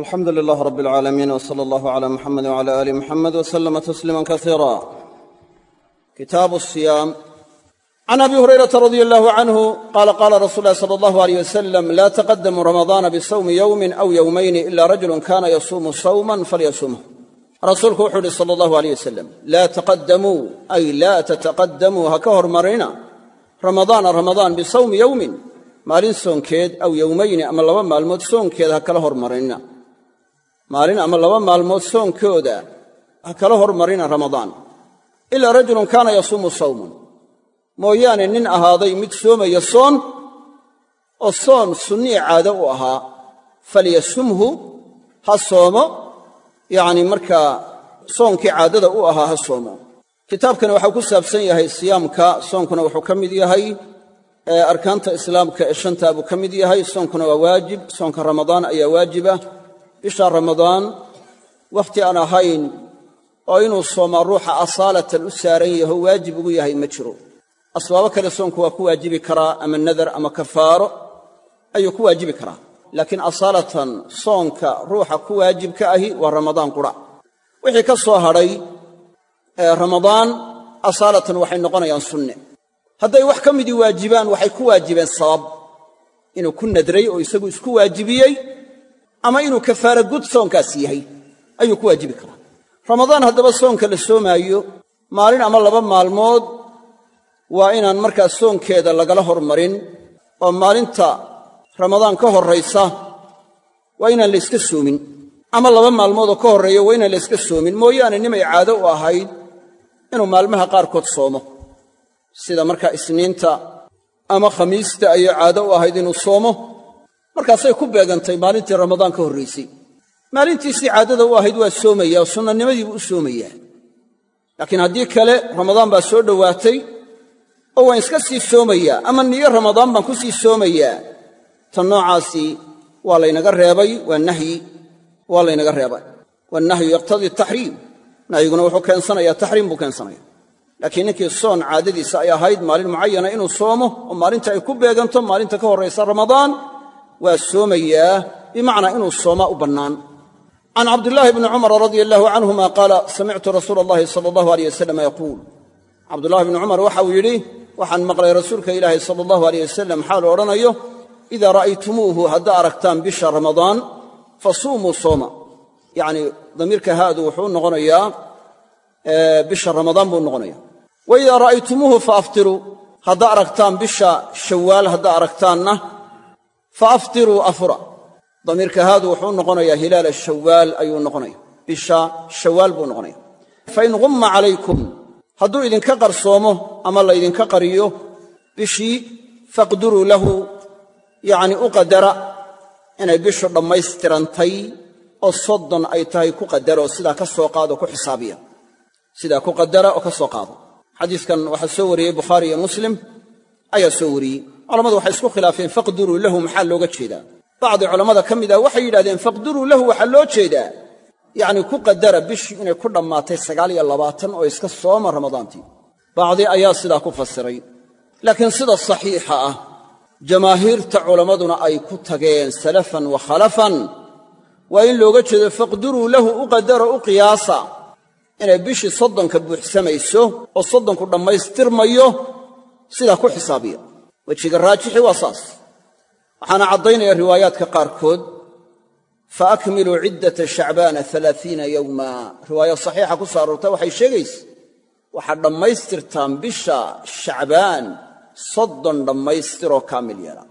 alxamdu lilah rab اlcaalamiin wsala allahu cala muxamedi wcala ali muxamed wslama tasliima kasiira kitaabu siyaam can abi hurayrata radia allahu canhu qaala qaala rasuulu lahi sala allahu aleyh wasalam laa taqadamuu ramadaana bisawmi yowmin aw yowmayni ila rajulun kana yasuumu sawman falyasumhu. Rasuulku wuxuu uhi sala allahu aleyh wasalam laa taqadamuu ay laa tataqadamuu ha ka hormarina ramadaana ramadaan bisawmi yowmin maalin soonkeed aw yowmayni ama laba maalmood soonkeed ha kala hormarina maalin ama laba maalmood soonkooda ha kala hormarina ramadaan. Ilaa rajulun kaana yasuumu sawman mooyaane nin ahaaday mid soomaya soon oo soon sunnii caado u ahaa falyasumhu ha soomo. Yacnii markaa soonkii caadada u ahaa ha soomo. Kitaabkani waxau ku saabsan yahay siyaamka. Soonkuna wuxuu ka mid yahay arkaanta islaamka ee shantaa buu ka mid yahay. Soonkuna waa waajib. Soonka ramadaan ayaa waajiba bisha ramadaan wakhti aan ahayn oo inuu soomaa ruuxa asaalatan u saaran yaho waajib ugu yahay ma jiro. Asbaabo kale soonku waa ku waajibi karaa ama nadar ama kafaaro ayuu ku waajibi karaa. Laakiin asaalatan soonka ruuxa ku waajibka ahi waa ramadaan qura. Wixii ka soo hadhay ramadaan asaalatan waxay noqonayaan sunne. Hadday wax ka midii waajibaan waxay ku waajibeen sabab. Inuu ku nadray oo isagu isku waajibiyey ama inuu kafaara gud soonkaas yahay ayuu ku waajibi karaa. Ramadaan haddaba soonka la soomaayo maalin ama laba maalmood waa inaan markaa soonkeeda lagala hormarin oo maalinta ramadaan ka horraysa waa inaan la yska soomin. Ama laba maalmoodoo ka horreeya waa inaan la yska soomin. Mooyaane nimay caado u ahayd inuu maalmaha qaarkood soomo. Sida markaa isniinta ama khamiista ayay caado u ahayd inuu soomo markaasay ku beegantay maalintii ramadaan ka horraysay maalintiisii caadada u ahayd waa soomaya oo sunnanimadiibuu u soomayaa laakiin haddii kale ramadaan baa soo dhowaatay oo waan iska sii soomayaa ama niyo ramadaan baan ku sii soomayaa tan noocaasi waa laynaga reebay waa nahyi waa laynaga reebay. Wannahyu yaqtadii taxriim nahyiguna wuxuu keensanayaa taxriim buu keensanaya. Laakiin ninkii soon caadadiisa ay ahayd maalin mucayana inuu soomo oo maalinta ay ku beeganto maalinta ka horraysa ramadaan waa soomayaa bimacnaa inuu soomaa u bannaan. Can cabdillaahi bni cumara radia allaahu canhuma qaala samictu rasuula allahi sala allahu aleyh wasalam yaquul. Cabdullahi bni cumar waxa uu yidhi waxaan maqlay rasuulka ilaahi sala allahu aleyh wasalam xaalu odhanayo? Idaa ra'aytumuuhu haddaa aragtaan bisha ramadaan fasuumuu sooma. Yacnii damiirka haadu wuxuu noqonayaa bisha ramadaan buu noqonaya wa idaa ra'aytumuuhu fa aftiruu haddaa aragtaan bisha shawaal haddaa aragtaanna fa aftiruu afura damiirka haadu wuxuu noqonayaa hilaala shawaal ayuu noqonaya bisha shawaal buu noqonaya fain gumma calaykum hadduu idinka qarsoomo ama laydinka qariyo bishii faqduruu lahu yacnii u qadara inay bishu dhammaystirantay oo soddon ay tahay ku qadara oo sidaa ka soo qaado ku xisaabiya sidaa ku qadara oo ka soo qaado xadiiskan waxaa soo wariyey bukhaari iyo muslim ayaa soo wariyey culammadu waxay isku khilaafeen faqduruu lahu maxaa looga jeedaa? Bacdi culammada ka mid ah waxay yidhahdeen faqduruu lahu waxaa loo jeedaa? Yacnii ku qadara bishii inay ku dhammaatay sagaal iyo labaatan oo iska sooma ramadaantii bacdi ayaa sidaa ku fasiray. Laakiin sida saxiixa ah jamaahiirta culammaduna ay ku tageen salafan wa khalafan waa in looga jeedo faqduruu lahu u qadaro u qiyaasa. Inay bishii soddonka buuxsamayso oo soddonku dhammaystirmayo sidaa ku xisaabiya wejiga raajixi waa saas. Waxaana caddaynaya riwaayaadka qaarkood fa akmiluu ciddata shacbaana alaaiina yowma. Riwaaya saxiixa ku soo aroorta waxay sheegaysa waxaad dhammaystirtaan bisha shacbaan soddon dhammaystiroo kaamil yeela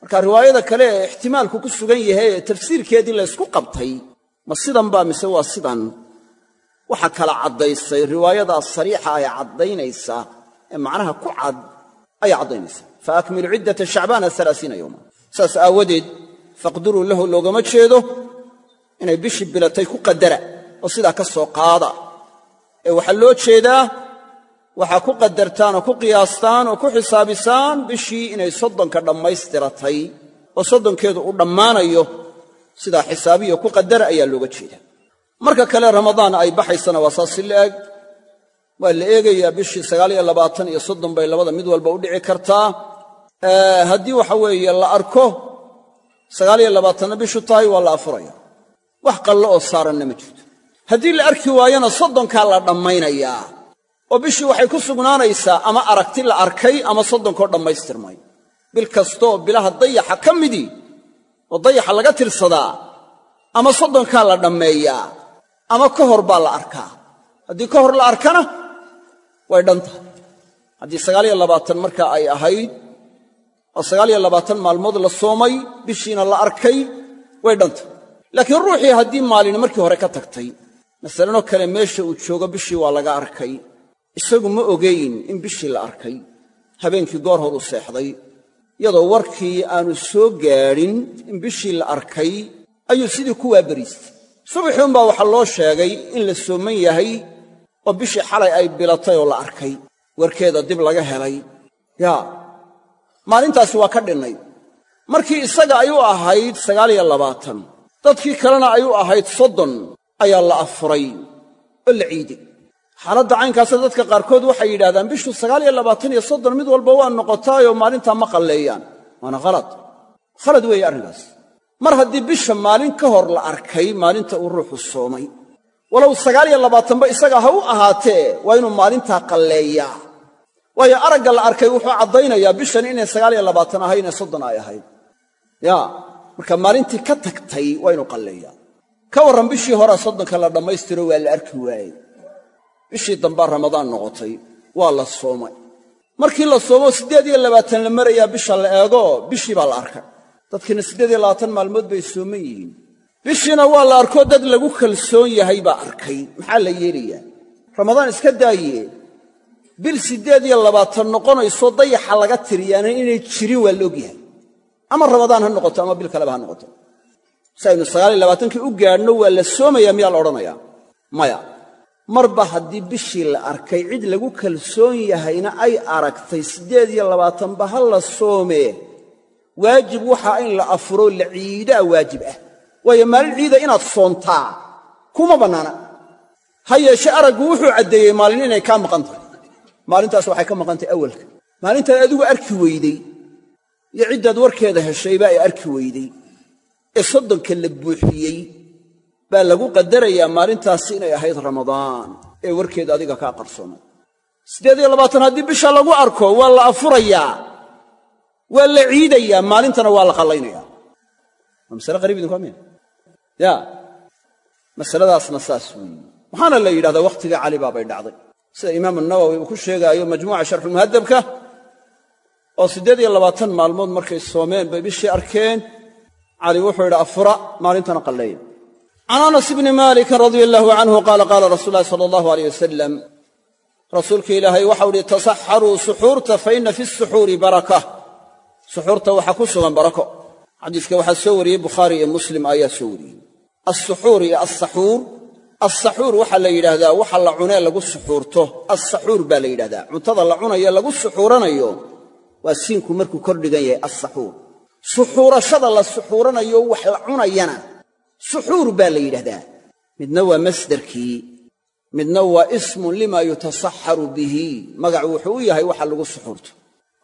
marka riwaayada kale ee ixtimaalku ku sugan yahay ee tafsiirkeedii laysku qabtay ma sidan baa mise waa sidan? Waxa kala caddaysay riwaayadaa sariixa ay caddaynaysaa ee macnaha ku cad ayay caddaynaysaa fa akmilu ciddata shacbaana alaaiina yowma saas aawadeed faqduruu lahu loogama jeedo inay bishii bilatay ku qadara oo sidaa ka soo qaada ee waxaa loo jeedaa waxaa ku qadartaan oo ku qiyaastaan oo ku xisaabisaan bishii inay soddonka dhammaystiratay oo soddonkeedu uu dhammaanayo sidaa xisaabiyo ku qadara ayaa looga jeedaa marka kale ramadaan ay baxaysana waa saas si la eg waa la eegayaa bishii sagaal bay labada mid walba u kartaa haddii waxa weeye la arko sagaal iyo labaatanna bishu tahay waa la afuraya. Wax qallo oo saaranna ma jirto. Haddii la arki waayona soddonkaa la dhammaynayaa. Oo bishii waxay ku sugnaanaysaa ama aragti la arkay ama soddonkoo dhammaystirmay. Bil kastooo bilaha dayaxa ka midii oo dayaxa laga tirsadaa ama soddonkaa la dhammeeyaa ama ka hor baa la arkaa. Haddii ka hor la arkana way dhan tahay. Haddii sagaaliyo labaatan markaa ay ahayd oo sagaaliyo labaatan maalmood la soomay bishiina la arkay way dhan tahay laakiin ruuxii haddii maalin markii hore ka tagtay masalanoo kale meesha uu joogo bishii waa laga arkay. Isagu ma ogayn in bishii la arkay. Habeenkii goor hor uu seexday iyadoo warkii aanu soo gaadhin in bishii la arkay ayuu sidii ku waabariistay. Subaxii unbaa waxaa loo sheegay in la sooman yahay oo bishii xalay ay bilatay oo la arkay. Warkeeda dib laga helay. Yaa maalintaasi waa ka dhinnay. Markii isaga ay u ahayd sagaaliyo labaatan dadkii kalena ay u ahayd soddon ayaa la afuray oo la ciiday xaaladda caynkaasa dadka qaarkood waxay yidhahdaan bishu sagaal iyo labaatan iyo soddon mid walba waa noqotaayoo maalintaa ma qalleeyaan. Waana khalad. Khalad weeye arrinkaas. Mar haddii bisha maalin ka hor la arkay maalinta uu ruuxu soomay. Walow sagaal iyo labaatanba isaga ha u ahaatee waa inuu maalintaa qalleeyaa waayo aragga la arkay wuxuu caddaynayaa bishan inay sagaal iyo labaatan ahayn ee soddon ay ahayd. Yaa marka maalintii ka tagtay waa inuu qalleeyaa. Ka warran bishii horea soddonka la dhammaystiro waa la arki waayey. Bishii dambaa ramadaan noqotay waa la soomay. Markii la soomo siddeed iyo labaatan la marayaa bisha la eego bishii baa la arkay dadkiina siddeed iyo labaatan maalmood bay sooman yihiin. Bishiina waa la arkoo dad lagu kalsoon yahay baa arkay maxaa la yeelayaa? Ramadaan iska daaye bil siddeed iyo labaatan noqonayso dayaxa laga tiriyaana inay jirin waa la ogyahay ama ramadaan ha noqoto ama bil kaleba ha noqoto. Si aynu sagaaliyo labaatankii u gaadhno waa la soomayaa miyaa la odhanayaa maya. Marba haddii bishii la arkay cid lagu kalsoon yahayna ay aragtay siddeed iyo labaatanba ha la soomee waajib waxaa in la afuro la ciidaa waajib ah. Waayo maalin ciida inaad soontaa kuma bannaana. Ha yeeshe araggu wuxuu caddeeyey maalin inay kaa maqan tahay maalintaas waxay ka maqan tahay awalka. Maalintaad adigu arki weydey iyo ciddaad warkeeda heshayba ay arki weydey ee soddonka la buuxiyey baa lagu qadarayaa maalintaasi inay ahayd ramadaan ee warkeeda adiga kaa qarsoomay. Siddeed iyo labaatan haddii bisha lagu arko waa la afurayaa waa la ciidayaa maalintana waa la qallaynayaa. Waa masale qariib idinku amina ya masaladaasna saas weeye. Waxaana la yidhahdaa wakhtiga cali baabay dhacday sida imaamu nawowi uu ku sheegaayo majmuuca sharxulmuhadabka oo siddeed iyo labaatan maalmood markay soomeen bay bishii arkeen cali wuxuu yidhi afura maalintana qalleeya can anas bni maalikin radia allaahu canhu qaala qaala rasuul sala allahu aleyh wasalam rasuulka ilaahay waxau idhi tasaxaruu suxuurta fa fi suxuuri baraka. Suxuurta waxaa ku sugan barako. Xadiiska waxaa soo wariyey bukhaari iyo muslim ayaa soo wariyey. Alsuxuur iyo alsaxuur alsaxuur waxaa la yidhaahdaa waxa la cunee lagu suxuurto alsaxuur baa la yidhahdaa cuntada la cunayo lagu suxuuranayo waa siinku markuu kordhigan yahay alsaxuur suxuurashada la suxuuranayo wax la cunayana suxuur baa la yidhahdaa midna waa masdarkii midna waa ismun lima yutasaxaru bihi. Magacu wuxuu u yahay waxa lagu suxuurto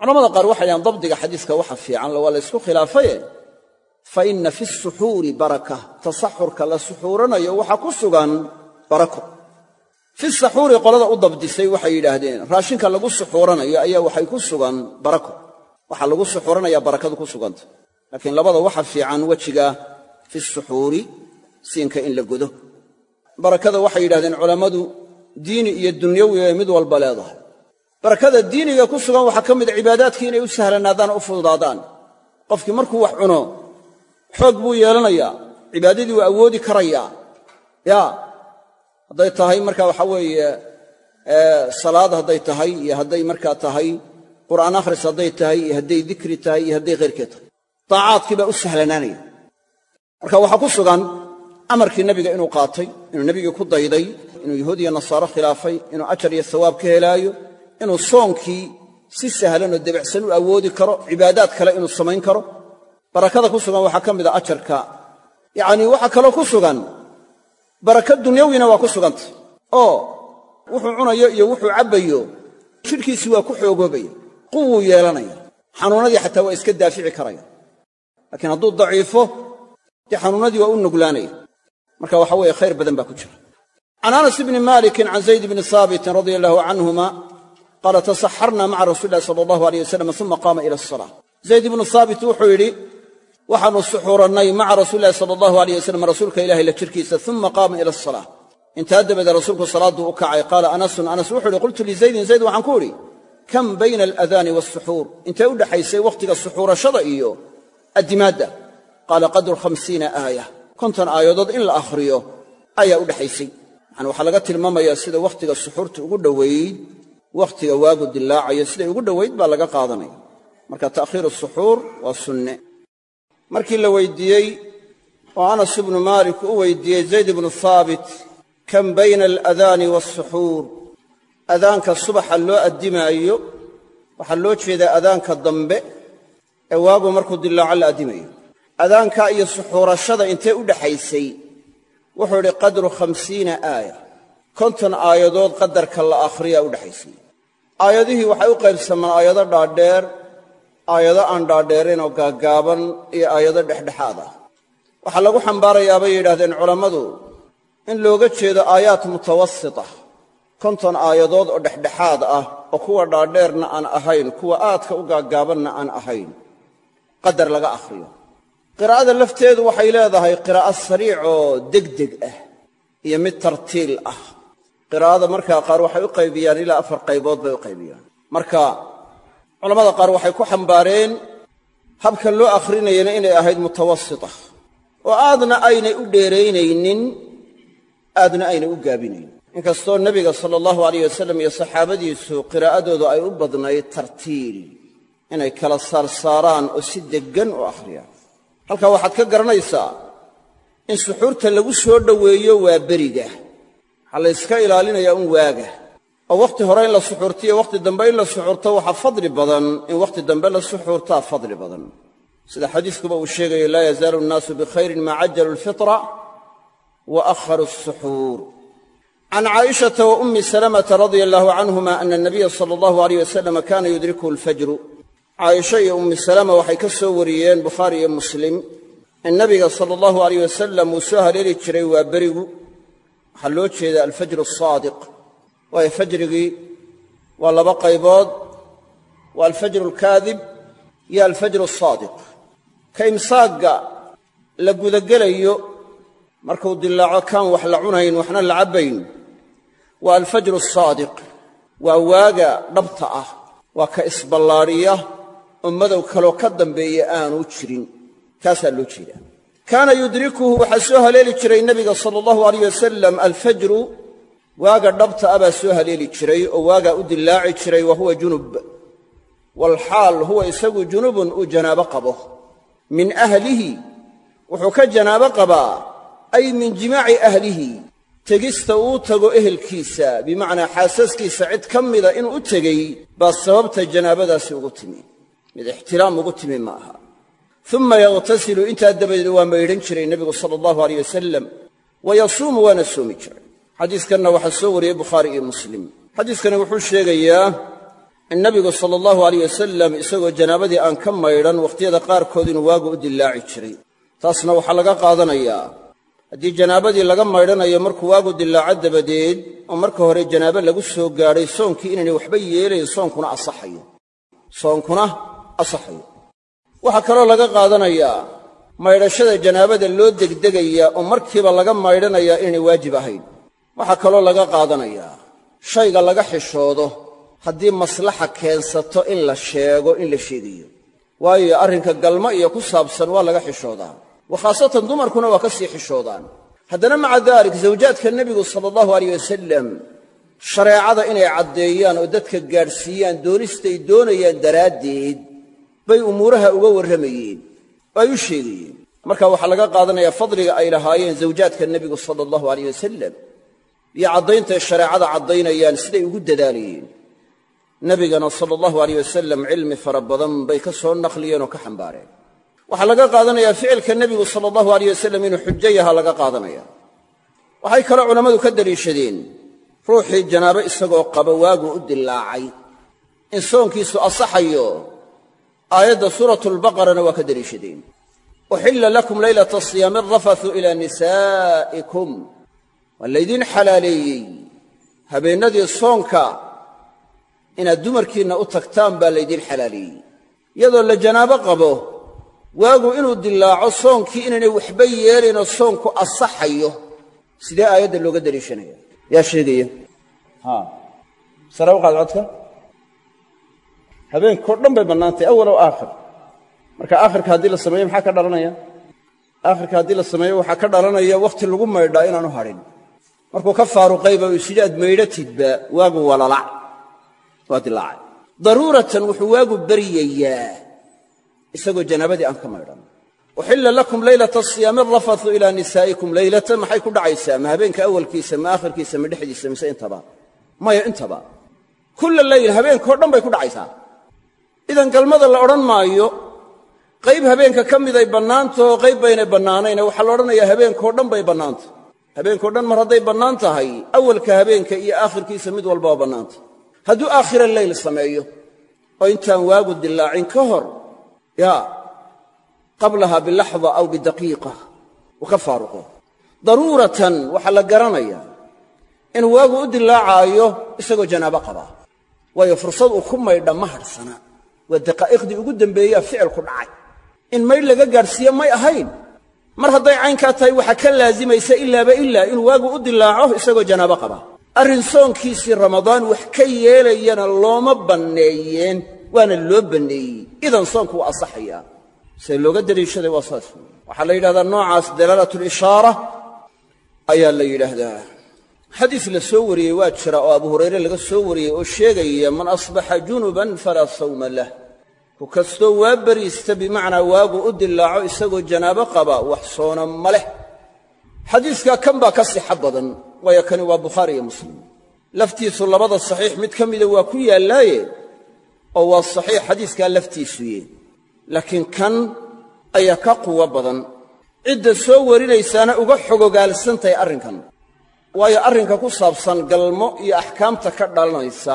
culamada qaar waxay dhahaan dabdiga xadiiska waxa fiican waa la ysku khilaafaye fa inna fi suxuuri baraka. Tasaxurka la suxuuranayo waxaa ku sugan barako. Fi saxuuri qolada u dabdisay waxay yidhaahdeen raashinka lagu suxuuranayo ayaa waxay ku sugan barako. Waxaa lagu suxuuranaya barakadu ku suganta. Laakiin labada waxa fiican wejiga fi suxuuri siinka in la godo barakada waxay yidhahdeen culammadu diini iyo dunyawi ay mid walba leedahay. Barakada diiniga ku sugan waxaa ka mida cibaadaadkii inay u sahlanaadaan u fududaadaan. Qofkii markuu wax cuno xoog buu yeelanayaa cibaadadii waa awoodi karayaa yaa hadday tahay marka waxa weeye salaad hadday tahay iyo hadday markaa tahay qur'aan akhris hadday tahay iyo hadday dikri tahay iyo hadday khayrkeed tahay. Daacaadkii baa u sahlanaanaya. Marka waxaa ku sugan amarkii nebiga inuu qaatay inuu nebigii ku dayday inuu yahuud iyo khilaafay inuu ajar iyo sawaab ka helaayo inuu soonkii si sahlanoo debicsan u awoodi karo cibaadaad kale inuu samayn karo barakada ku sugan waxaa ka mida ajarka. Yacnii waxaa kaloo ku sugan baraka dunyawina waa ku sugantay oo wuxuu cunayo iyo wuxuu cabbayo jidhkiisii waa ku xoogoobaya quwuu yeelanaya. Xanuunnadii xataa waa iska daafici karaya. Laakiin hadduu daciifo dee xanuunnadii waa u nuglaanaya. Marka waxa weeye khayr badan baa ku jira. Can anas bni malikin can zayd bni haabitin radia allahu canhuma qaala tasaxarna maca rasuuli illahi sala allahu aleyh wasalam uma qaama ila asala zayd ibnu haabit wuxuu yidhi waxaannu suxuurannay maca rasuuli illahi sala allahu aleyh wasalam rasuulka ilahay la jirkiisa uma qaama ila asala intaa dabadeed rasuulku salaadduu u kacay. Qaala anasun anas wuxuu ihi qultu lizaydin zayd waxaan ku idhi kam bayna aladaani waasuxuur intee u dhaxaysay wakhtiga suxuurashada iyo addimaadda? Qaala qadru khamsiina aaya. Konton aayadood in la akhriyo ayaa u dhexaysay yani waxaa laga tilmaamayaa sida wakhtiga suxuurta ugu dhoweyd wakhtiga waagu dilaacayo siday ugu dhoweyd baa laga qaadanaya. Marka ta'khiiru suxuur waa sunne markii la weydiiyey oo anas ibnu maalik u weydiiyey zayd ibnu haabit kam bayna aladaani waasuxuur adaanka subaxa loo addimaayo waxaa loo jeedaa adaanka dambe ee waagu markuu dilaaco la addimayo. Adaankaa iyo suxuurashada intee u dhaxaysay wuxuu idhi qadru khamsiina aaya. Konton aayadood qadarka la akhriyaa u dhexaysay aayadihii waxay u qaybsamaan aayado dhaadheer aayado aan dhaadheerayn oo gaaggaaban iyo aayado dhexdhexaad ah waxaa lagu xambaarayaa bay yidhahdeen culammadu in looga jeedo aayaat mutawasita konton aayadood oo dhexdhexaad ah oo kuwa dhaadheerna aan ahayn kuwa aadka u gaaggaabanna aan ahayn. Qadar laga akhriyo. Qiraa'ada lafteedu waxay leedahay qiraa'o sariic oo degdeg ah iyo mid tartiil ah. Qiraa'ada markaa qaar waxay u qaybiyaan ilaa afar qaybood bay u qaybiyaan. Marka culammada qaar waxay ku xambaareen habkan loo akhrinayana inay ahayd mutawasita oo aadna aynay u dheeraynaynin aadna aynay u gaabinaynin. Inkastoo nebiga sala allahu alayh wasalam iyo saxaabadiisu qiraa'adoodu ay u badnayd tartiil inay kala saarsaaraan oo si deggan u akhriyaan. Halkaa waxaad ka garanaysaa in suxuurta lagu soo dhoweeyo waa beriga. Waxaa la yska ilaalinayaa un waaga oo wakhti hore in la suxuurtiyo wakhti dambe in la suxuurto waxaa fadli badan in wakhti dambe la suxuurtaa fadli badan. Sida xadiiskuba uu sheegayo laa yazaalu nnaasu bikhayrin maa cajalu alfitra wa akharu asuxuur can caaishata wa ummi salamata radia allahu canhuma ana anabiya sala allahu alayh wasalam kaana yudrikuhu alfajru caaisha iyo ummi salama waxay ka soo wariyeen bukhaari iyo muslim. In nabiga sala allahu alayh wasalam uu soo haleeli jiray waa berigu. Waxaa loo jeedaa alfajru asaadiq waayo fajrigii waa laba qaybood. Waa alfajru alkaadib iyo alfajru asaadiq ka imsaagga la gudagelayo markuu dilaaco kaan wax la cunayn waxna la cabbayn waa alfajru asaadiq waa waaga dhabta ah waa ka isballaadhiya oo madow kaloo ka dambeeya aanu jirin. Kaasaa loo jeedaa. Kaana yudrikuhu waxaa soo haleeli jiray nebiga sala allahu alayh wasalam alfajru waaga dhabta ah baa soo haleeli jiray oo waagaa u dillaaci jiray wa huwa junub. Walxaal huwa isagu junubun uu janaabo qabo. Min ahlihi wuxuu ka janaabo qabaa ay min jimaaci ahlihi. Tegista uu tago ehelkiisa bimacnaa xaasaskiisa cid ka mida inuu u tegey baa sababta janaabadaasi ugu timi. Mid ixtiraam ugu timi ma aha uma yakhtasilu intaa dabadeed waa maydhan jiray nebigu sala allahu aleyh wasalam wa yasuumu waana soomi jiray xadiiskanna waxaa soo wariyey bukhaari iyo muslim. Xadiiskani wuxuu sheegayaa in nebigu sala allahu aleyh wasalam isagoo janaabadii aan ka maydhan wakhtiyada qaarkood inuu waagu u dillaaci jiray. Taasna waxaa laga qaadanayaa haddii janaabadii laga maydhanayo markuu waagu dillaaco dabadeed oo marka hore janaabo lagu soo gaadhay soonkii inaynay waxba yeelayn soonkuna asaxayo. Soonkuna asaxayo. Waxaa kaloo laga qaadanayaa maydhashada janaabada loo degdegayaa oo markiiba laga maydhanayaa inaynay waajib ahayn waxaa kaloo laga qaadanayaa shayga laga xishoodo haddii maslaxa keensato in la sheego in la sheegayo waayo arrinka galma iyo ku saabsan waa laga xishoodaa wa khaasatan dumarkuna waa ka sii xishoodaan. Haddana maca daalik zawjaadka nebigu sala allahu aleyh wasalam shareecada inay caddeeyaan oo dadka gaadhsiiyaan doonistay doonayaan daraaddeed bay umuuraha uga warramayeen oo ay u sheegayeen. Marka waxaa laga qaadanayaa fadliga ay lahaayeen zawjaadka nebigu sala allahu aleyh wasalam iyo caddayntaay shareecada caddaynayaan siday ugu dadaalayeen nebigana sala allahu aleyh wasalam cilmi fara badan bay ka soo naqliyeen oo ka xambaareen. Waxaa laga qaadanayaa ficilka nebigu sala allahu aleyh wasalam inuu xujo yaha laga qaadanaya. Waxay kaloo culammadu ka daliishadeen ruuxii janaabo isagoo qaba waagu u dillaacay. In soonkiisu asaxayo aayadda suuratulbaqarana waa ka daliishadeen. Uxilla lakum laylata asiyaami arafathu ilaa nisaa'ikum waa laydin xalaaleeyey habeennadii soonka inaad dumarkiinna u tagtaan baa laydin xalaaleeyey. Iyadoo la janaabo qabo waagu inuu dilaaco soonkii inaynay waxba yeelaynoo soonku asaxayo. Sidee aayadda looga daliishanaya yaa sheegaya. Sare u codka. Habeenkao dhan bay bannaantay awal ow aakhir. Marka aakhirka haddii la sameeyo maxaa ka dhalanaya? Aakhirka haddii la sameeyo waxaa ka dhalanaya wakhti lagu maydhaa inaanu hadhin markuu ka faaruqayba uu isidhi aad maydhatidba waagu walalac waa dilaacay daruuratan wuxuu waagu baryayaa isagoo janaabadii aan ka maydhan. Uxilla lakum laylata asiyaami arafathu ilaa nisaa'ikum leylatan maxay ku dhacaysaa? Ma habeenka awalkiisa ma aakhirkiisa ma dhexdiisa mise intaba? Maya intaba? Kulla leyl habeenkao dhan bay ku dhacaysaa. Idan galmada la odhan maayo qayb habeenka ka miday bannaantaho qayb baynay bannaanayne waxaa la odhanayaa habeenkao dhan bay bannaanta habeenkao dhan mar hadday bannaan tahay awalka habeenka iyo aakhirkiisa mid walba waa bannaanta hadduu aakhira leyl sameeyo oo intaan waagu dilaacin ka hor yaa qablaha bilaxda aw bidaqiiqa uu ka faaruqo. Daruuratan waxaa la garanayaa in waagu u dilaacaayo isagoo janaabo qaba waayo fursad uu ku maydha ma hadhsana waa daqaa'iqdii ugu dambeeyaa ficilku dhacay. In maydh laga gaadhsiiye may ahayn mar hadday caynkaa tahay waxaa ka laazimaysa ilaaba ilaa inuu waagu u dilaaco isagoo janaabo qaba. Arrin soonkiisii ramadaan wax ka yeelayana looma banneeyeen waana loo banneeyey. Idan soonku waa asaxayaa se looga daliishaday waa saas. Waxaa la yidhahdaa noocaas dalaalatulishaara ayaa la yidhaahdaa xadiis la soo wariyey waa jira oo abu hurayre laga soo wariyey oo sheegaya man asbaxa junuban falaa sawma lah ku kastoo waa beriista bimacnaa waagu u dilaaco isagoo janaabo qaba wax soona ma leh. Xadiiskaa kan baa ka sixa badan waayo kani waa bukhaari iyo muslim. Laftiisu labada saxiix mid ka mida waa ku yaallaaye oo waa saxiix xadiiskaa laftiisuye laakiin kan ayaa ka quwo badan. Cidda soo warinaysaana uga xogogaalsantahay arrinkan. Waayo arrinka ku saabsan galmo iyo axkaamta ka dhalanaysa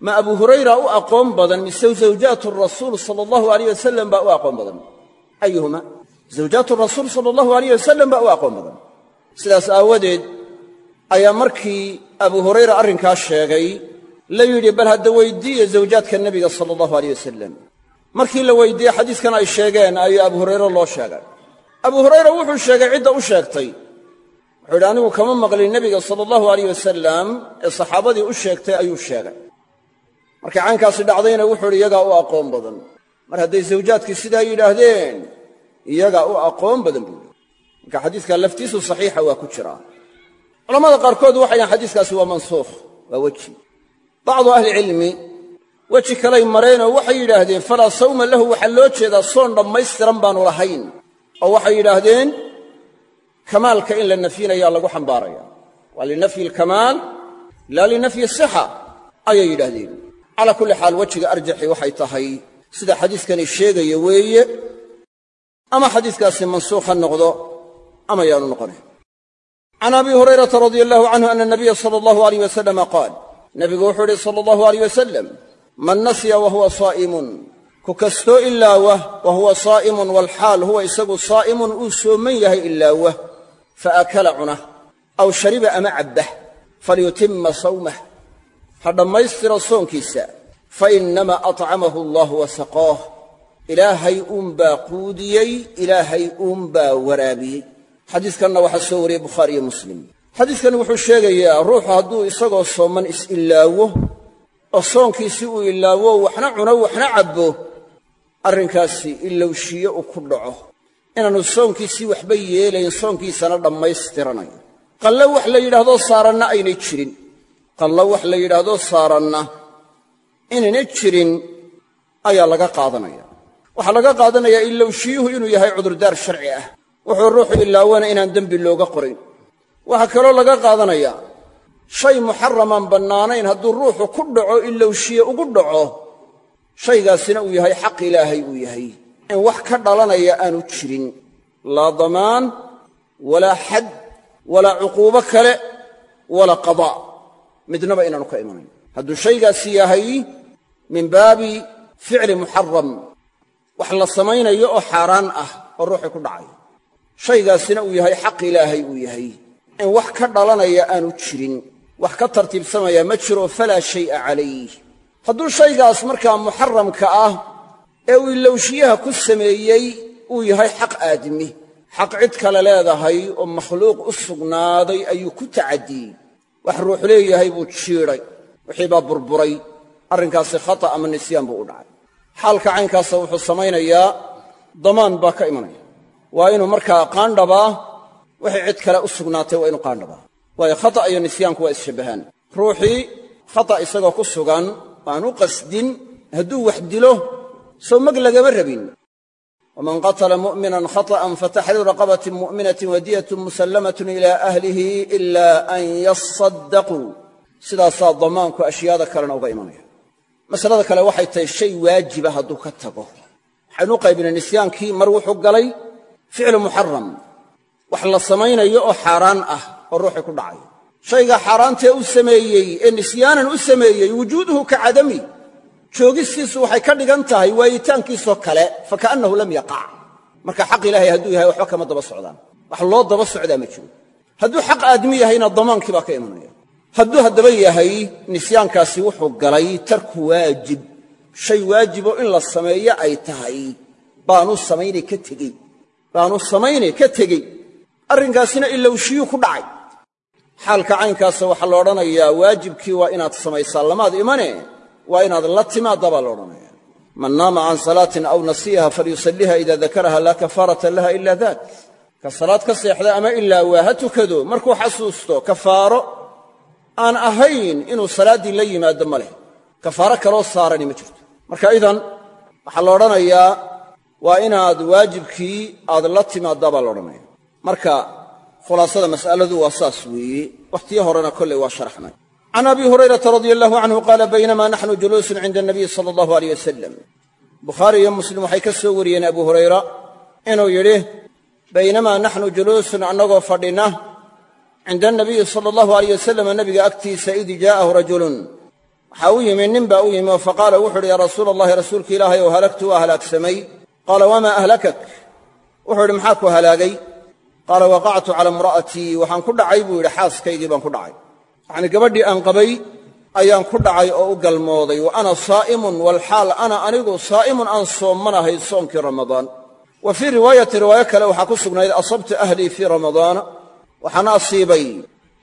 ma abu hurayra u aqoon badan mise zawjaatu rasuul sala allahu alayh wasalam baa u aqoon badan? Ayuhuma zawjaatu rasuul sala allahu alayh wasalam baa u aqoon badan. Sidaas aawadeed ayaa markii abu hurayra arrinkaa sheegay la yidhi bal hadda weyddiiya zawjaadka nebiga sala allahu alayh wasalam markii la weydiiyey xadiiskan ay sheegeen ayuu abu hurayre loo sheegay. Abu hurayra wuxuu sheegay cidda u sheegtay. Wuxuu yidhi anigu kama maqlin nebiga sala allahu alayh wasalam ee saxaabadii u sheegtay ayuu sheegay markay caynkaasi dhacdayna wuxuu yidhi iyagaa u aqoon badan. Mar hadday zawjaadkii sidaa yidhaahdeen iyagaa u aqoon badan buu yidhi. Marka xadiiskaa laftiisu saxiixa waa ku jiraa culamada qaarkood waxay dhahen xadiiskaasi waa mansuukh waa weji. Bacdu ahlicilmi weji kalay mareenoo waxay yidhaahdeen falaa sawma lahu waxaa loo jeedaa soon dhammaystiran baanu lahayn. Oo waxay yidhaahdeen kamaalka in la nafyinayaa lagu xambaaraya. Waa linafyi alkamaal laa linafyi sixa ayay yidhaahdeen calaa kulli xaal wejiga arjaxi waxay tahay sida xadiiskani sheegaya weeye ama xadiiskaasi mansuukh ha noqdo ama yaanu noqonayn can abi hurayrata radia allahu canhu ana nabiya sala allahu alayh wasalama qaal nabigu wuxuu ihi sala allahu alayh wasalam man nasya wa huwa saa'imun. Ku kastoo ilaawa wa huwa saa'imun walxaal huwa isagu saa'imun uu sooman yahay ilaawah fa akala cunah aw shariba ama cabbah falyutima sawmah ha dhammaystiro soonkiisa. Fa innamaa atcamahu allahu wa ilaahay uunbaa quudiyey ilaahay uunbaa waraabiyey. Xadiiskanna waxaa soo wariyey bukhaari iyo muslim. Xadiiskani wuxuu sheegayaa ruuxu hadduu isagoo sooman is-ilaawo oo soonkiisii uu ilaawo waxna cuno waxna cabbo arrinkaasi ilowshiyo uu ku dhaco. Inaannu soonkiisii waxba yeelayn soonkiisana dhammaystiranayo qallo wax la yidhahdoo saaranna aynay jirin qallo wax la yidhaahdo saaranna. Inayna jirin ayaa laga qaadanaya. Waxaa laga qaadanayaa ilowshiyuhu inuu yahay cudurdaar sharci ah. Wuxuu ruuxu ilaawana inaan dembi looga qorin. Waxaa kaloo laga qaadanayaa shay muxaramaan bannaanayn hadduu ruuxu ku dhaco ilowshiye ugu dhaco shaygaasina uu yahay xaq ilaahay uu yahay. In wax ka dhalanaya aanu jirin. Laa damaan walaa xad walaa cuquubo kale walaa qadaa midnaba inaanu ka imanayn hadduu shaygaasi yahay min baabi ficli muxaram wax la samaynayo oo xaaraan ah oo ruuxii ku dhacayo shaygaasina uu yahay xaq ilaahay uu yahay. In wax ka dhalanaya aanu jirin wax ka tartiibsamaya ma jiro falaa shay'a calayh hadduu shaygaas markaa muxaramka ah ee uu ilowshiyaha ku sameeyey uu yahay xaq aadmi. Xaq cid kale leedahay oo makhluuq u sugnaaday ayuu ku tacadiyey wax ruux leeyahay buu jiidhay wixii baa burburay. Arrinkaasi khata ama nisyaan buu u dhacay. Xaalka caynkaasa wuxuu samaynayaa. Damaan baa ka imanaya. Waa inuu markaa qaandhabaa waxay cid kale u sugnaatay waa inuu qaandhabaa waayo khata iyo nisyaanku waa isshabbahaan ruuxii khata isagoo ku sugan aan u qasdin. Hadduu wax dilo sow mag lagama rabin waman qatala mu'minan khata'an fataxriiru raqabatin mu'minatin wadiyatun musallamatun ilaa ahlihi ilaa an yasaddaquu sidaasaa damaanku ashyaada kalena uga imanaya masalada kale waxay tahay shay waajiba hadduu ka tago waxaynu u qaybinay nisyaankii mar wuxuu galay ficlu muxaram wax la samaynayo oo xaaraan ah oo ruuxii ku dhacay shayga xaaraantee u sameeyey ee nisyaanan u sameeyey wujuuduhu ka joogistiisu waxay ka dhigan tahay waayitaankiisoo kale fakaannahu lam yaqac marka xaq ilaahay hadduu yahay waxba kama daba socdaan. Wax loo daba socdaa ma jiro. Hadduu xaq aadmi yahayna damaankii baa ka imanaya. Hadduu haddaba yahay nisyaankaasi wuxuu galay tarku waajib. Shay waajiboo in la sameeyo ay tahay. Baanu samaynay ka tegey. Baanu samaynay ka tegey. Arrinkaasina ilowshiyuu ku dhacay. Xaalka caynkaasa waxaa la odhanayaa waajibkii waa inaad samaysaa lamaad imane waa inaad la timaadda baa la odhanaya man naama can salaatin aw nasiyaha falyusalliha ida dakaraha laa kafaarata laha ila dak ka salaad ka seexda ama ilaa waa ha tukado markuu xasuusto kafaaro aan ahayn inuu salaaddii la yimaado ma leh. Kafaaro kaloo saarani ma jirto. Marka idan waxaa la odhanayaa waa inaad waajibkii aad la timaaddaa baa la odhanaya marka khulaasada mas'aladu waa saas weeye. Wakhtiyo horena kolley waa sharaxnay can abi hurayrata radia allahu canhu qaala baynamaa naxnu juluusun cinda anabiy sala allahu aleyh wasalam bukhaari iyo muslim waxay ka soo wariyeen abu hurayra inuu yidhi baynamaa naxnu juluusun annagoo fadhinna cinda anabiyi sala allahu aleyh wasalam nabiga agtiisa id jaa'ahu rajulun waxaa u yimi nin baa u yimi oo faqaala wuxu uhi yaa rasuula allahi rasuulka ilaahay ow halagtu waa halaagsamay qaala wamaa ahlakak wuxuu idhi maxaa ku halaagay qaala waqactu cala imra'atii waxaan ku dhacay buu yidhi xaaskaygii baan ku dhacay yacnii gabadhii aan qabay ayaan ku dhacay oo u galmooday wa ana saa'imun walxaal ana anigu saa'imun aan soomanahay soonkii ramadaan. Wa fii riwaayati riwaayo kale waxaa ku sugnayd asabtu ahlii fii ramadaana waxaana asiibay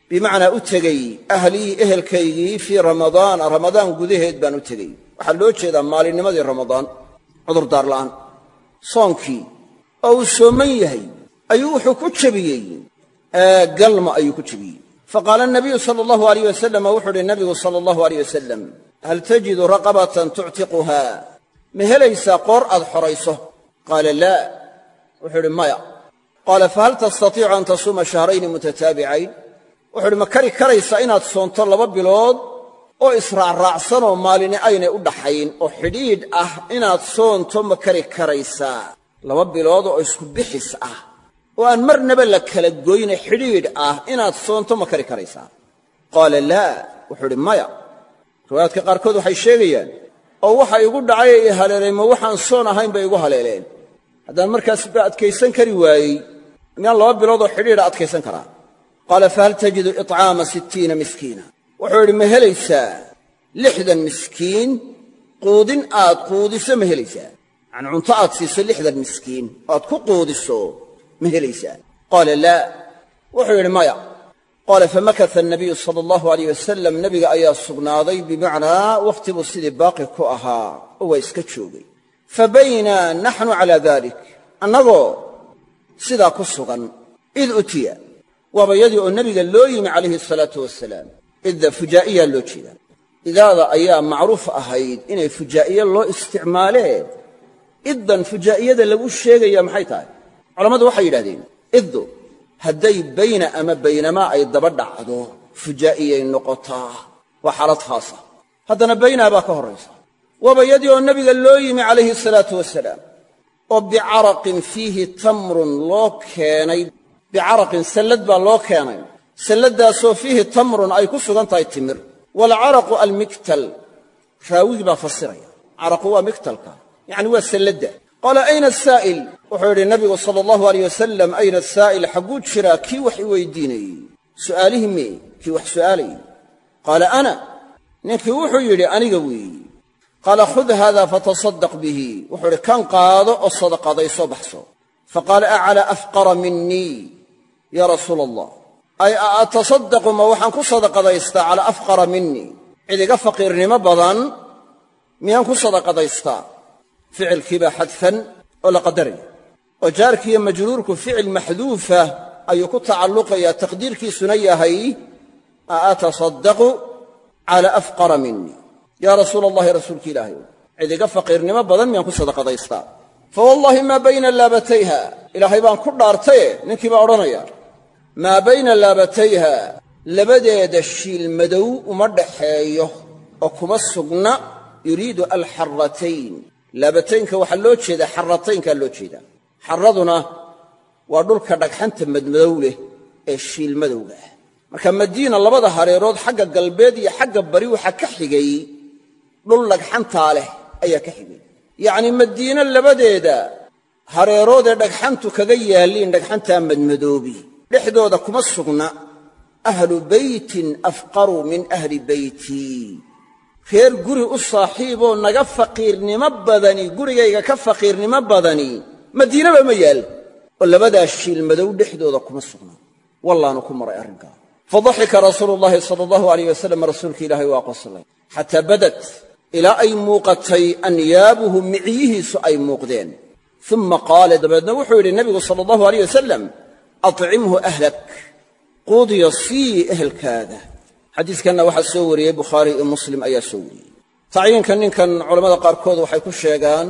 bimacnaa u tegey ahlii ehelkaygii fii ramadaana ramadaan gudaheed baan u tegey. Waxaa loo jeedaa maalinnimadii ramadaan. Cudurdaar la'aan. Soonkii oo uu sooman yahay ayuu wuxuu ku jebiyey galma ayuu ku jebiyey faqaala anabiyu sala allahu alayh wasalama wuxuu uhi nabigu sala allahu aleyh wasalam hal tajidu raqabatan tuctiquha ma helaysaa qoor aad xorayso qaala laa wuxuu idhi maya qaala fahal tastatiicu an tasuuma shahrayni mutataabicayn wuxuu idhi ma kari karaysaa inaad soonto laba bilood oo israacraacsanoo maalini aynay u dhaxayn oo xidhiidh ah inaad soonto ma kari karaysaa laba bilood oo isku bixis ah oo aan marnaba la kala goyne xidhiidh ah inaad soonto ma kari karaysaa. Qaala laa wuxuu idhi maya. Riwaayaadka qaarkood waxay sheegayaan oo waxa igu dhacay ee i haleelay ma waxaan soon ahayn bay igu haleeleen. Haddaan markaasba adkaysan kari waayey miyaan laba biloodoo xidhiidha adkaysan karaa. Qaala fahal tajidu iطcaama sittiina miskiina? Wuxuu idhi ma helaysaa? Lixdan miskiin? Quudin aad quudiso ma helaysaa? Yacanii cunto aad siiso lixdan miskiin oo aad ku quudiso ma helaysaa? Qaala laa wuxuu yidhi maya. Qaala famakata anabiyu sala allahu alayh wasalam nebiga ayaa sugnaaday bimacnaa wakhti buu sidii baaqi ku ahaa oo waa iska joogay. Fa bayna naxnu calaa dalik annagoo sidaa ku sugan id utiya. Waaba yadii oo nebiga loo yimi calayhi asalaatu wasalaam idda fujaa'iyaa loo jeeda. Idaada ayaa macruuf ahayd inay fujaa'iye loo isticmaalee. Iddan fujaa'iyada lagu sheegaya maxay tahay culammadu waxay yidhahdeen iddu hadday bayna ama baynamaa ay daba dhacdo fujaa'iyay noqotaa waa xaalad khaasa. Haddana baynaa baa ka horraysa. Waaba yadii oo nebiga loo yimi calayhi salaatu wasalaam oo bicaraqin fiihi tamrun loo keenay bicaraqin sallad baa loo keenay salladdaasoo fiihi tamrun ay ku sugan tahay timir. Waalcaraqu almiktal raawigii baa fasiraya. Caraqu waa miktalka yacni waa salladda qaala ayna asaa'il wuxuu yidhi nabigu sala allahu aleyh wasalam ayna asaa'il xagguu jiraa? Kii wax i weydiinayey. Su'aalihii mee kii wax su'aalayey qaala ana. Ninkii wuxuu yidhi aniga weeyi. Qaala khud haada fatasaddaq bihi. Wuxuu idhi kan qaado oo sadaqadaysoo baxso. Faqaala acala afqara minii yaa rasuula allah ay a atasaddaqu ma waxaan ku sadaqadaystaa? Calaa afqara minii cid iga faqiirnimo badan miyaan ku sadaqadaystaa ficilkiibaa xadfan oo la qadaraya oo jaarkiiyo majruurku ficil maxduufa ayuu ku tacalluqayaa taqdiirkiisuna yahay a atasaddaqu calaa afqara minii yaa rasuula allahi rasuulki ilaahay cid iga faqiirnimo badan miyaan ku sadaqadaystaa? Fa wallaahi maa bayna laabatayha ilaahay baan ku dhaartaye ninkii baa odhanaya maa bayna laabatayha labadeeda shiil madow uma dhaxeeyo oo kuma sugna yuriidu alxarratayn laabataynka waxaa loo jeedaa xarrataynkaa loo jeedaa xarraduna waa dhulka dhagxanta madmadow leh ee shiil madowga ah. Marka madiina labada hareerood xagga galbeed iyo xagga bari waxaa ka xigay dhul dhagxantaa leh ayaa ka xigay. Yacnii madiine labadeeda hareerood ee dhagxantu kaga yaalliin dhagxantaa madmadoobi dhexdooda kuma sugna ahlu beytin afqaru min ahli beytii reer guri u saaxiiboo naga faqiirnimo badani gurigayga ka faqiirnimo badani madiinaba ma yaal. Oo labadaa shiil madow dhexdooda kuma sugna wallaanu ku maray arrinkaa. Fadaxika rasuulu llaahi sala allahu alayh wasalam rasuulka ilaahay waa qoslay xataa badat ilaa ay muuqatay anyaabuhu micyihiisu ay muuqdeen. Uma qaala dabeedna wuxuu yidhi nebigu sala allahu alayh wasalam acimhu ahlak quudiyo sii ehelkaada xadiiskanna waxaa soo wariyey bukhaari iyo muslim ayaa soo wariyey. Tacyiinka ninkan culammada qaarkood waxay ku sheegaan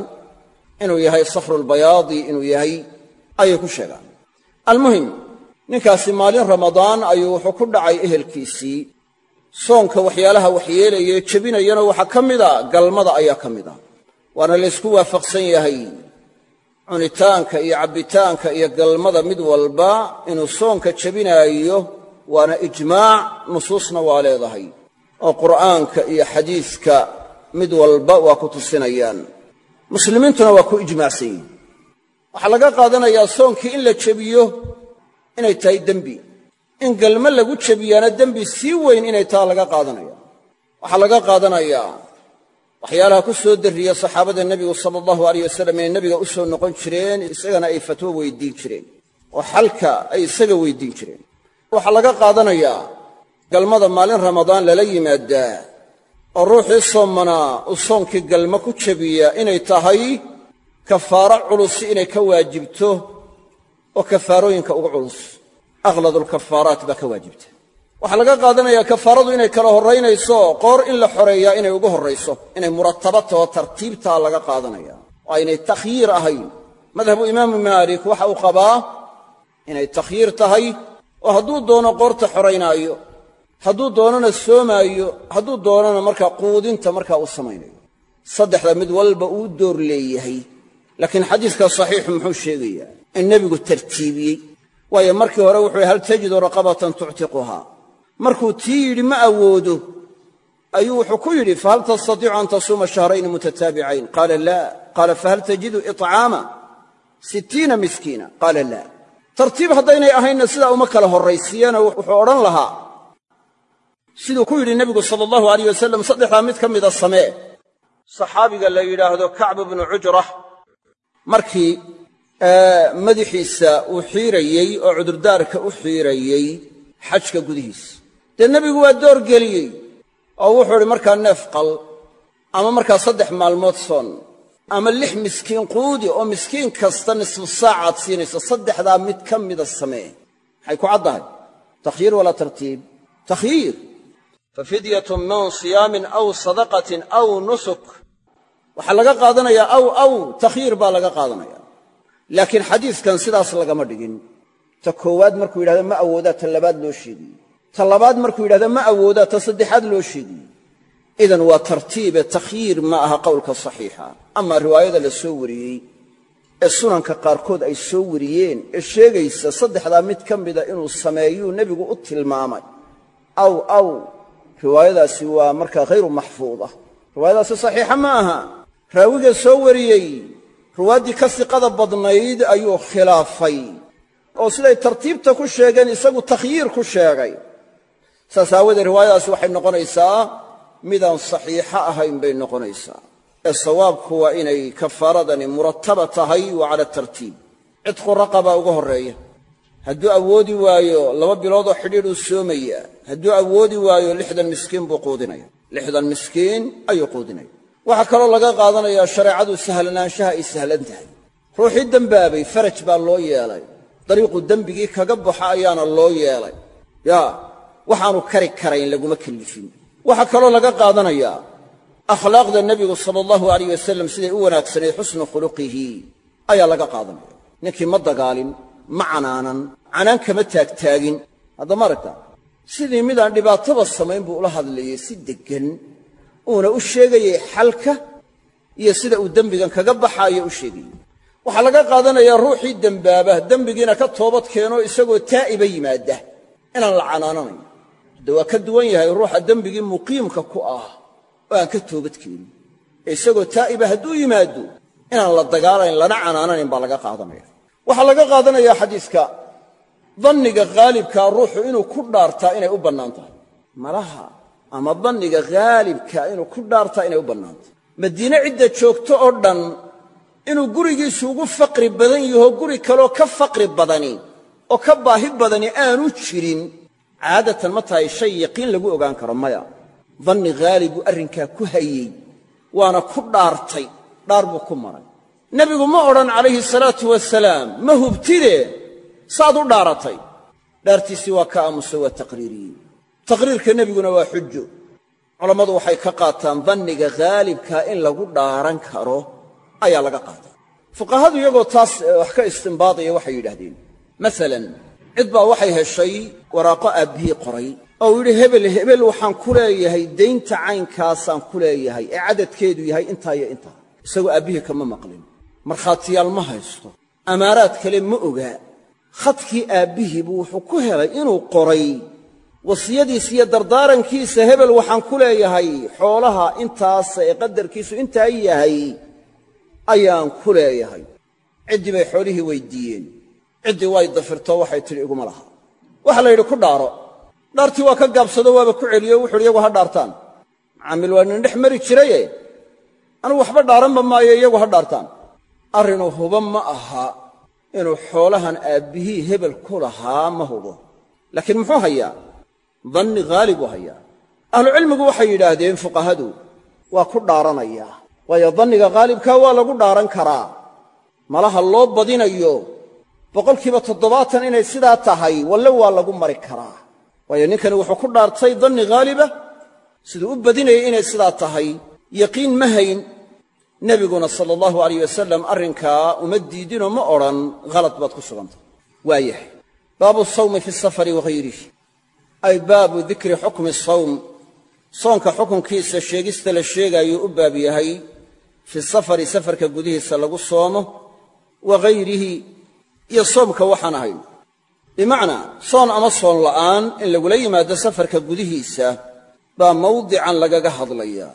inuu yahay sakrulbayaadi inuu yahay ayay ku sheegaan. Almuhim ninkaasi maalin ramadaan ayuu wuxuu ku dhacay ehelkiisii. Soonka waxyaalaha waxyeelaye jebinayana waxaa ka mida galmada ayaa ka mid a. Waana laysku waafaqsan yahay cunitaanka iyo cabbitaanka iyo galmada mid walba inuu soonka jebinaayo waana ijmaac nusuusna waa leedahay oo qur'aanka iyo xadiiska mid walba waa ku tusinayaan. Muslimiintuna waa ku ijmaacsan yihiin waxaa laga qaadanayaa soonkii in la jebiyo inay tahay dembi. In galmo lagu jebiyaana dembi sii weyn inay taha laga qaadanaya. Waxaa laga qaadanayaa waxyaalaha ku soo darriya saxaabada nebigu sala allahu aleyh wasalam inay nebiga u soo noqon jireen isagana ay fatwo weydiin jireen. Oo xalka ay isaga weydiin jireen waxaa laga qaadanayaa galmada maalin ramadaan lala yimaadaa oo ruuxii soomanaa uu soonkii galmo ku jebiya inay tahay kafaaro culusi inay ka waajibto oo kafaarooyinka ugu culus. Aqladu lkafaaraat baa ka waajibta. Waxaa laga qaadanayaa kafaaradu inay kala horraynayso qoor in la xoreeyaa inay ugu horrayso inay muratabataho tartiibtaa laga qaadanaya oo aynay takhyiir ahayn. Madhabu imaamu maalik waxa uu qabaa inay takhyiir tahay oo hadduu doono qoorta xoraynaayo hadduu doonona soomaayo hadduu doonana markaa quudinta markaa uu samaynayo. Saddexda mid walba uu door leeyahay. Laakiin xadiiska saxiixu muxuu sheegayaa in nebigu tartiibiyey. Waayo markii hore wuxuu hal tajidu raqabatan tuctiquhaa? Markuu tii yidhi ma awoodo. Ayuu wuxuu ku yidhi fahal tastatiicu an tasuuma shahrayni mutataabicayn qaala laa. Qaala fahal tajidu iطcaama sittiina miskiina? Qaala laa tartiib haddaynay ahaynna sidaa uma kala horraysiiyeenoo wuxuu odhan lahaa. Siduu ku yidhi nebigu sala allahu alayh wasalam saddexdaa mid ka mida samee. Saxaabiga la yidhaahdo kacb bnu cujra. Markii madaxiisa uu xiirayey oo cudurdaarka u xiirayey xajka gudihiisa dee nebigu waa door geliyey oo wuxuu idhi markaa neef qal ama markaa saddex maalmood soon ama lix miskiin quudi oo miskiin kasta nisfu saacaad siinayso saddexdaa mid ka mida samee. Maxay ku caddahay takhyiir walaa tartiib? Takhyiir fafidyatun min siyaamin aw sadaqatin aw nusuk. Waxaa laga qaadanayaa aw aw takhyiir baa laga qaadanaya. Laakiin xadiiskan sidaas lagama dhigin. Ta koowaad markuu yidhahdo ma awoodaa ta labaad loo sheegiye ta labaad markuu yidhahdo ma awoodaa ta saddexaad loo sheegiye idan waa tartiibe takhyiir ma aha qowlka saxiixa. Amaa riwaayada la soo wariyey ee sunanka qaarkood ay soo wariyeen ee sheegaysa saddexdaa mid ka mida inuu sameeyuu nebigu u tilmaamay. Aw aw riwaayadaasi waa markaa hayru maxfuuda. Riwaayadaasi saxiixa ma aha. Raawiga soo wariyey ruwaaddii ka siqada badnayd ayuu khilaafay. Oo siday tartiibta ku sheegeen isagu takhyiir ku sheegay. Saas aawoodee riwaayadaasi waxay noqonaysaa midaan saxiixo ahayn bay noqonaysaa. Ee sawaabku waa inay kafaaradani murataba tahay wa cala tartiib. Cidqu raqaba uga horreeya. Hadduu awoodi waayo laba biloodoo xidhiidhuu soomaya hadduu awoodi waayo lixdan miskiin buu quudinaya. Lixdan miskiin ayuu quudinaya. Waxaa kaloo laga qaadanayaa shareecadu sahlanaanshaha ay sahlan tahay. Ruuxii dembaabay faraj baa loo yeelay. Dariiqu dembigii kaga baxo ayaana loo yeelay. Yaa waxaanu kari karayn laguma kellifin waxaa kaloo laga qaadanayaa akhlaaqda nebigu sala allahu alayh wasalam siday u wanaagsanayd xusnu khuluqihi ayaa laga qaadanaya. Ninkii ma dagaalin ma canaanan canaan kama taagtaagin. Haddama aragta sidii midaan dhibaataba samayn buu ula hadlayay si deggan uuna u sheegayay xalka iyo sida uu dembigan kaga baxaayo u sheegayay. Waxaa laga qaadanayaa ruuxii dembaaba dembigiina ka toobad keeno isagoo taa'iba yimaadda inaan la canaananayn de waa ka duwan yahay ruuxa dembigii muqiimka ku ah oo aan ka toobad keenin ee isagoo taa'iba hadduu yimaado inaan la dagaalayn lana canaananayn baa laga qaadanaya. Waxaa laga qaadanayaa xadiiska danniga haalibkaa ruuxu inuu ku dhaartaa inay u bannaan tahay. Malaha ama danniga haalibka inuu ku dhaartaa inay u bannaan tahay. Madiine cidda joogto oo dhan inuu gurigiisu ugu faqri badan yaho guri kaloo ka faqri badani oo ka baahi badani aanu jirin caadatan ma tahay shay yaqiin lagu ogaan karo maya. Danni haalib buu arrinkaa ku hayey waana ku dhaartay dhaar buu ku maray. Nebigu ma odhan calayhi salaatu wasalaam ma hubtide? Saad u dhaaratay. Dhaartiisii waa ka aamusa waa taqriiriyey. Taqriirka nebiguna waa xujo. Culammadu waxay ka qaataan danniga haalibkaa in lagu dhaaran karo ayaa laga qaataa. Fuqahadu iyagoo taas wax ka istimbaadaya waxay yidhaahdeen. Masalan cid baa waxay heshay waraaqo aabbihii qoray oo yidhi hebel hebel waxaan ku leeyahay daynta caynkaasaan ku leeyahay ee cadadkeedu yahay intaa iyo intaa. Isagoo aabbihii kama maqlin. Markhaatiyaal ma haysto. Amaaraad kale ma ogaa. Khadkii aabbihii buu wuxuu ku helay inuu qoray. Wasiyadiisa iyo dardaarankiisa hebel waxaan ku leeyahay xoolaha intaasa ee qadarkiisu intaa yahay ayaan ku leeyahay. Ciddii bay xoolihii weyddiiyeen ciddii way dafirtoo waxay tidhi iguma laha. Waxaa la yidhi ku dhaaro. Dhaartii waa ka gaabsado waaba ku celiyo wuxuuhi iyagu ha dhaartaan. Macaamil waa nin dhex mari jiraye. Anugu waxba dhaaranba maayo iyagu ha dhaartaan. Arrinuu huba ma aha inuu xoolahan aabbihii hebel ku lahaa ma hubo. Laakiin muxuu hayaa? Danni haalib uu hayaa ahlucilmigu waxay yidhaahdeen fuqahadu waa ku dhaaranayaa waayo danniga haalibkaa waa lagu dhaaran karaa. Malaha loo badinayo boqolkiiba toddobaatan inay sidaa tahay walle waa lagu mari karaa. Waayo ninkani wuxuu ku dhaartay danni haaliba siduu u badinayay inay sidaa tahay. Yaqiin ma hayn nebiguna sala allahu alayh wasalam arrinkaa uma diidinoo ma odhan halad baad ku sugantay waayahay baabu sawmi fi safari wahayrih ay baabu dikri xukmi sawm. Soonka xukunkiisa sheegista la sheegaayuu u baab yahay. Fi safari safarka gudihiisa lagu soomo wa hayrihi iyo soomka waxaan ahayn. Bimacnaa soon ama soon la'aan in lagula yimaado safarka gudihiisa baa mawdican lagaga hadlaya.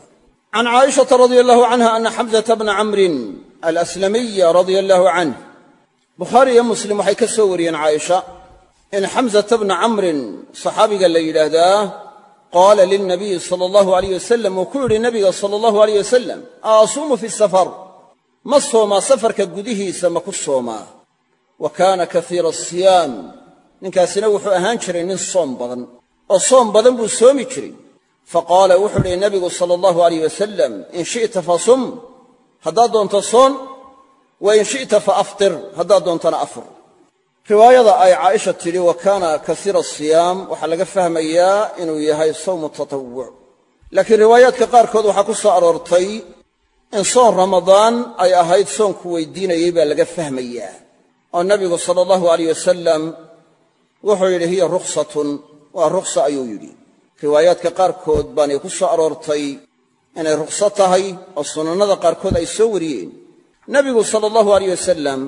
Can caaishata radia allahu canha ana xamsata bna camrin alaslamiya radia allahu canh bukhaari iyo muslim waxay ka soo wariyeen caaisha in xamsata bna camrin saxaabiga la yidhaahdaa qaala lilnabiyi sala allahu alayh wasalam uu ku yidhi nabiga sala allahu alayh wasalam a asuumu fi safar ma soomaa safarka gudihiisa ma ku soomaa wa kaana kaiira asiyaam ninkaasina wuxuu ahaan jiray nin soom badan oo soom badan buu soomi jiray. Faqaala wuxuu ihi nabigu sala allahu alayh wasalam in shi'ta fasum haddaad doonto soon wa in shi'ta fa aftir haddaad doontana afur. Riwaayada ay caaisha tidhi wa kaana kasiira asiyaam waxaa laga fahmayaa inuu yahay sawmu tatawuc laakiin riwaayaadka qaarkood waxaa ku soo aroortay in soon ramadaan ay ahayd soonku weydiinayey baa laga fahmayaa oo nabigu sala allahu alayh wasalam wuxuu yidhi hiya rukhsatun. Waa rukhsa ayuu yidhi. Riwaayaadka qaarkood baanay ku soo aroortay inay rukhso tahay oo sunannada qaarkood ay soo wariyeen. Nebigu sala allahu alayh wasalam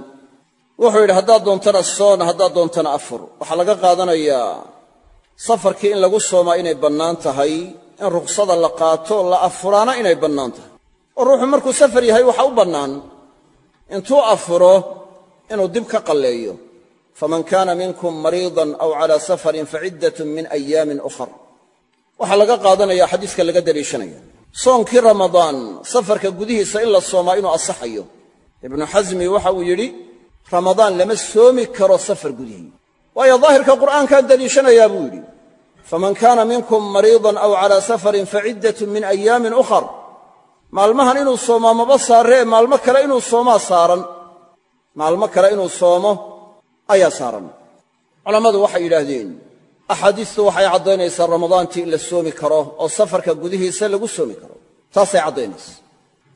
wuxuu yidhi haddaad doontana soon haddaad doontana afur. Waxaa laga qaadanayaa safarkii in lagu soomaa inay bannaan tahay in rukhsada la qaato la afuraana inay bannaan tahay. Oo ruuxu markuu safar yahay waxaa u bannaan. Intuu afuro inuu dib ka qalleeyo faman kaana minkum mariidan aw calaa safarin faciddatun min ayaamin ukhar. Waxaa laga qaadanaya xadiiska laga daliishanaya soonkii ramadaan safarka gudihiisa in la soomaa inuu asaxayo. Ibnu xasmi waxa uu yidhi ramadaan lama soomi karo safar gudihii waayo daahirka qur'aankaan daliishanayaa buu yidhi faman kaana minkum mariidan aw calaa safarin faciddatun min ayaamin ukhar. Maalmahan inuu soomaa maba saarree maalmo kale inuu soomaa saaran maalmo kale inuu soomo ayaa saaran. Culammadu waxay yidhaahdeen axaadiistu waxay caddaynaysaa ramadaantii in la soomi karo oo safarka gudihiisa lagu soomi karo. Taasay caddaynaysa.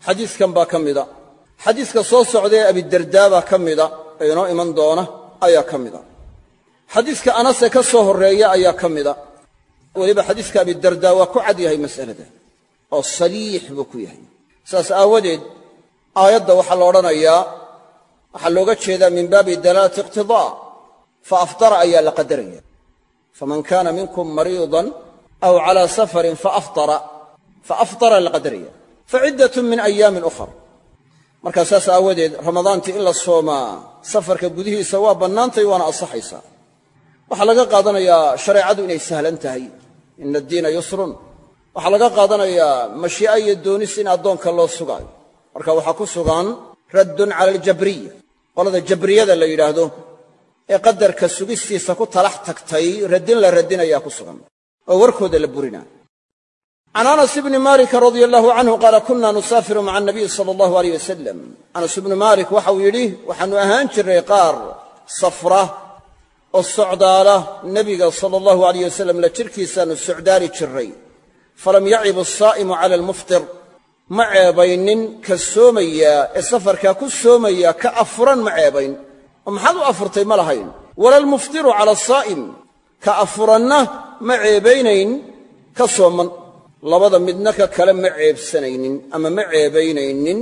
Xadiiskan baa ka mida. Xadiiska soo socdaee abidardaa baa ka mida. Ee inoo iman doona ayaa ka mida. Xadiiska anase ka soo horreeya ayaa ka mida. Weliba xadiiska abidardaa waa ku cad yahay mas'alada oo saliix buu ku yahay. Saas aawadeed aayadda waxaa la odhanayaa waxaa looga jeedaa min baabi dalaalati iqtidaa fa aftara ayaa la qadaraya. Faman kaana minkum mariidan aw calaa safarin faaftara faaftara la qadaraya. Faciddatun min ayaamin ukhar markaa saas aawadeed ramadaantii in la soomaa safarka gudihiisa waa bannaantay waana ansaxaysaa waxaa laga qaadanayaa shareecadu inay sahlan tahay. Ina addiina yusrun. Waxaa laga qaadanayaa mashii'a iyo doonis in addoonka loo sugaayo. Marka waxaa ku sugan raddun cala aljabriya qolada jabriyada la yidhaahdo ee qadarka sugistiisa ku talax tagtay raddin la raddinayaa ku sugan oo warkooda la burinaa can anas ibni maalika radia allahu canhu qaala kunna nusaafiru maca anabiyi sala allahu aleyh wasalam anas ibnu maalik waxau yidhi waxaannu ahaan jirnay qaar safra oo socdaala. Nebiga sala allahu aleyh wasalam la jirhkiisaannu socdaali jirray falam yacib ma ceebaynin ka soomayaa ee safarkaa ku soomaya ka afuran ma ceebayn. Oo maxaad u afurtay ma lahayn. Wala almuftiru cala asaa'im ka afuranna ma ceebaynayn ka sooman. Labada midna ka kale ma ceebsanaynin ama ma ceebaynaynin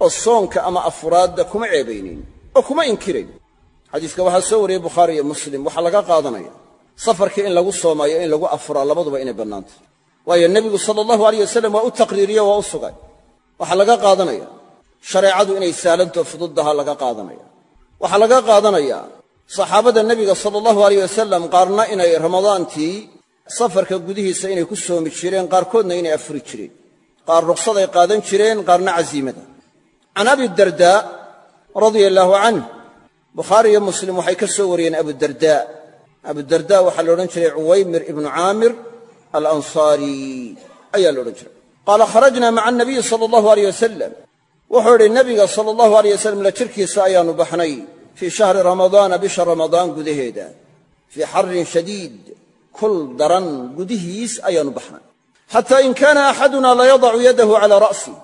oo soonka ama afuraadda kuma ceebaynayn oo kuma inkirayn. Xadiiska waxaa soo wariyey bukhaari iyo muslim waxaa laga qaadanaya. Safarkii in lagu soomaayo in lagu afuraa labaduba inay bannaantay waayo nebigu sala allahu aleyh wasalam waa u taqriiriye waa u sugay waxaa laga qaadanaya shareecadu inay sahlanto fududdaha laga qaadanaya. Waxaa laga qaadanayaa saxaabada nebiga sala allahu aleyh wasalam qaarna inay ramadaantii safarka gudihiisa inay ku soomi jireen qaarkoodna inay afuri jireen. Qaar ruqsaday qaadan jireen qaarna casiimada. Can abi dardaa radia allaahu canh bukhaari iyo muslim waxay ka soo wariyeen abudardaa abudardaa waxaa la odhan jiray cuwaymir ibnu caamir alansaari ayaa la odhan jiray qaala kharajna maca anabiyi sala allahu aleyh wasalam wuxuu idhi nebiga sala allahu aleyh wasalam la jirkiisa ayaannu baxnay fii shahri ramadaana bisha ramadaan gudaheeda. Fii xarrin shadiid kul daran gudihiis ayaannu baxnay. Xataa in kaana axaduna layadacu yadahu calaa ra'si.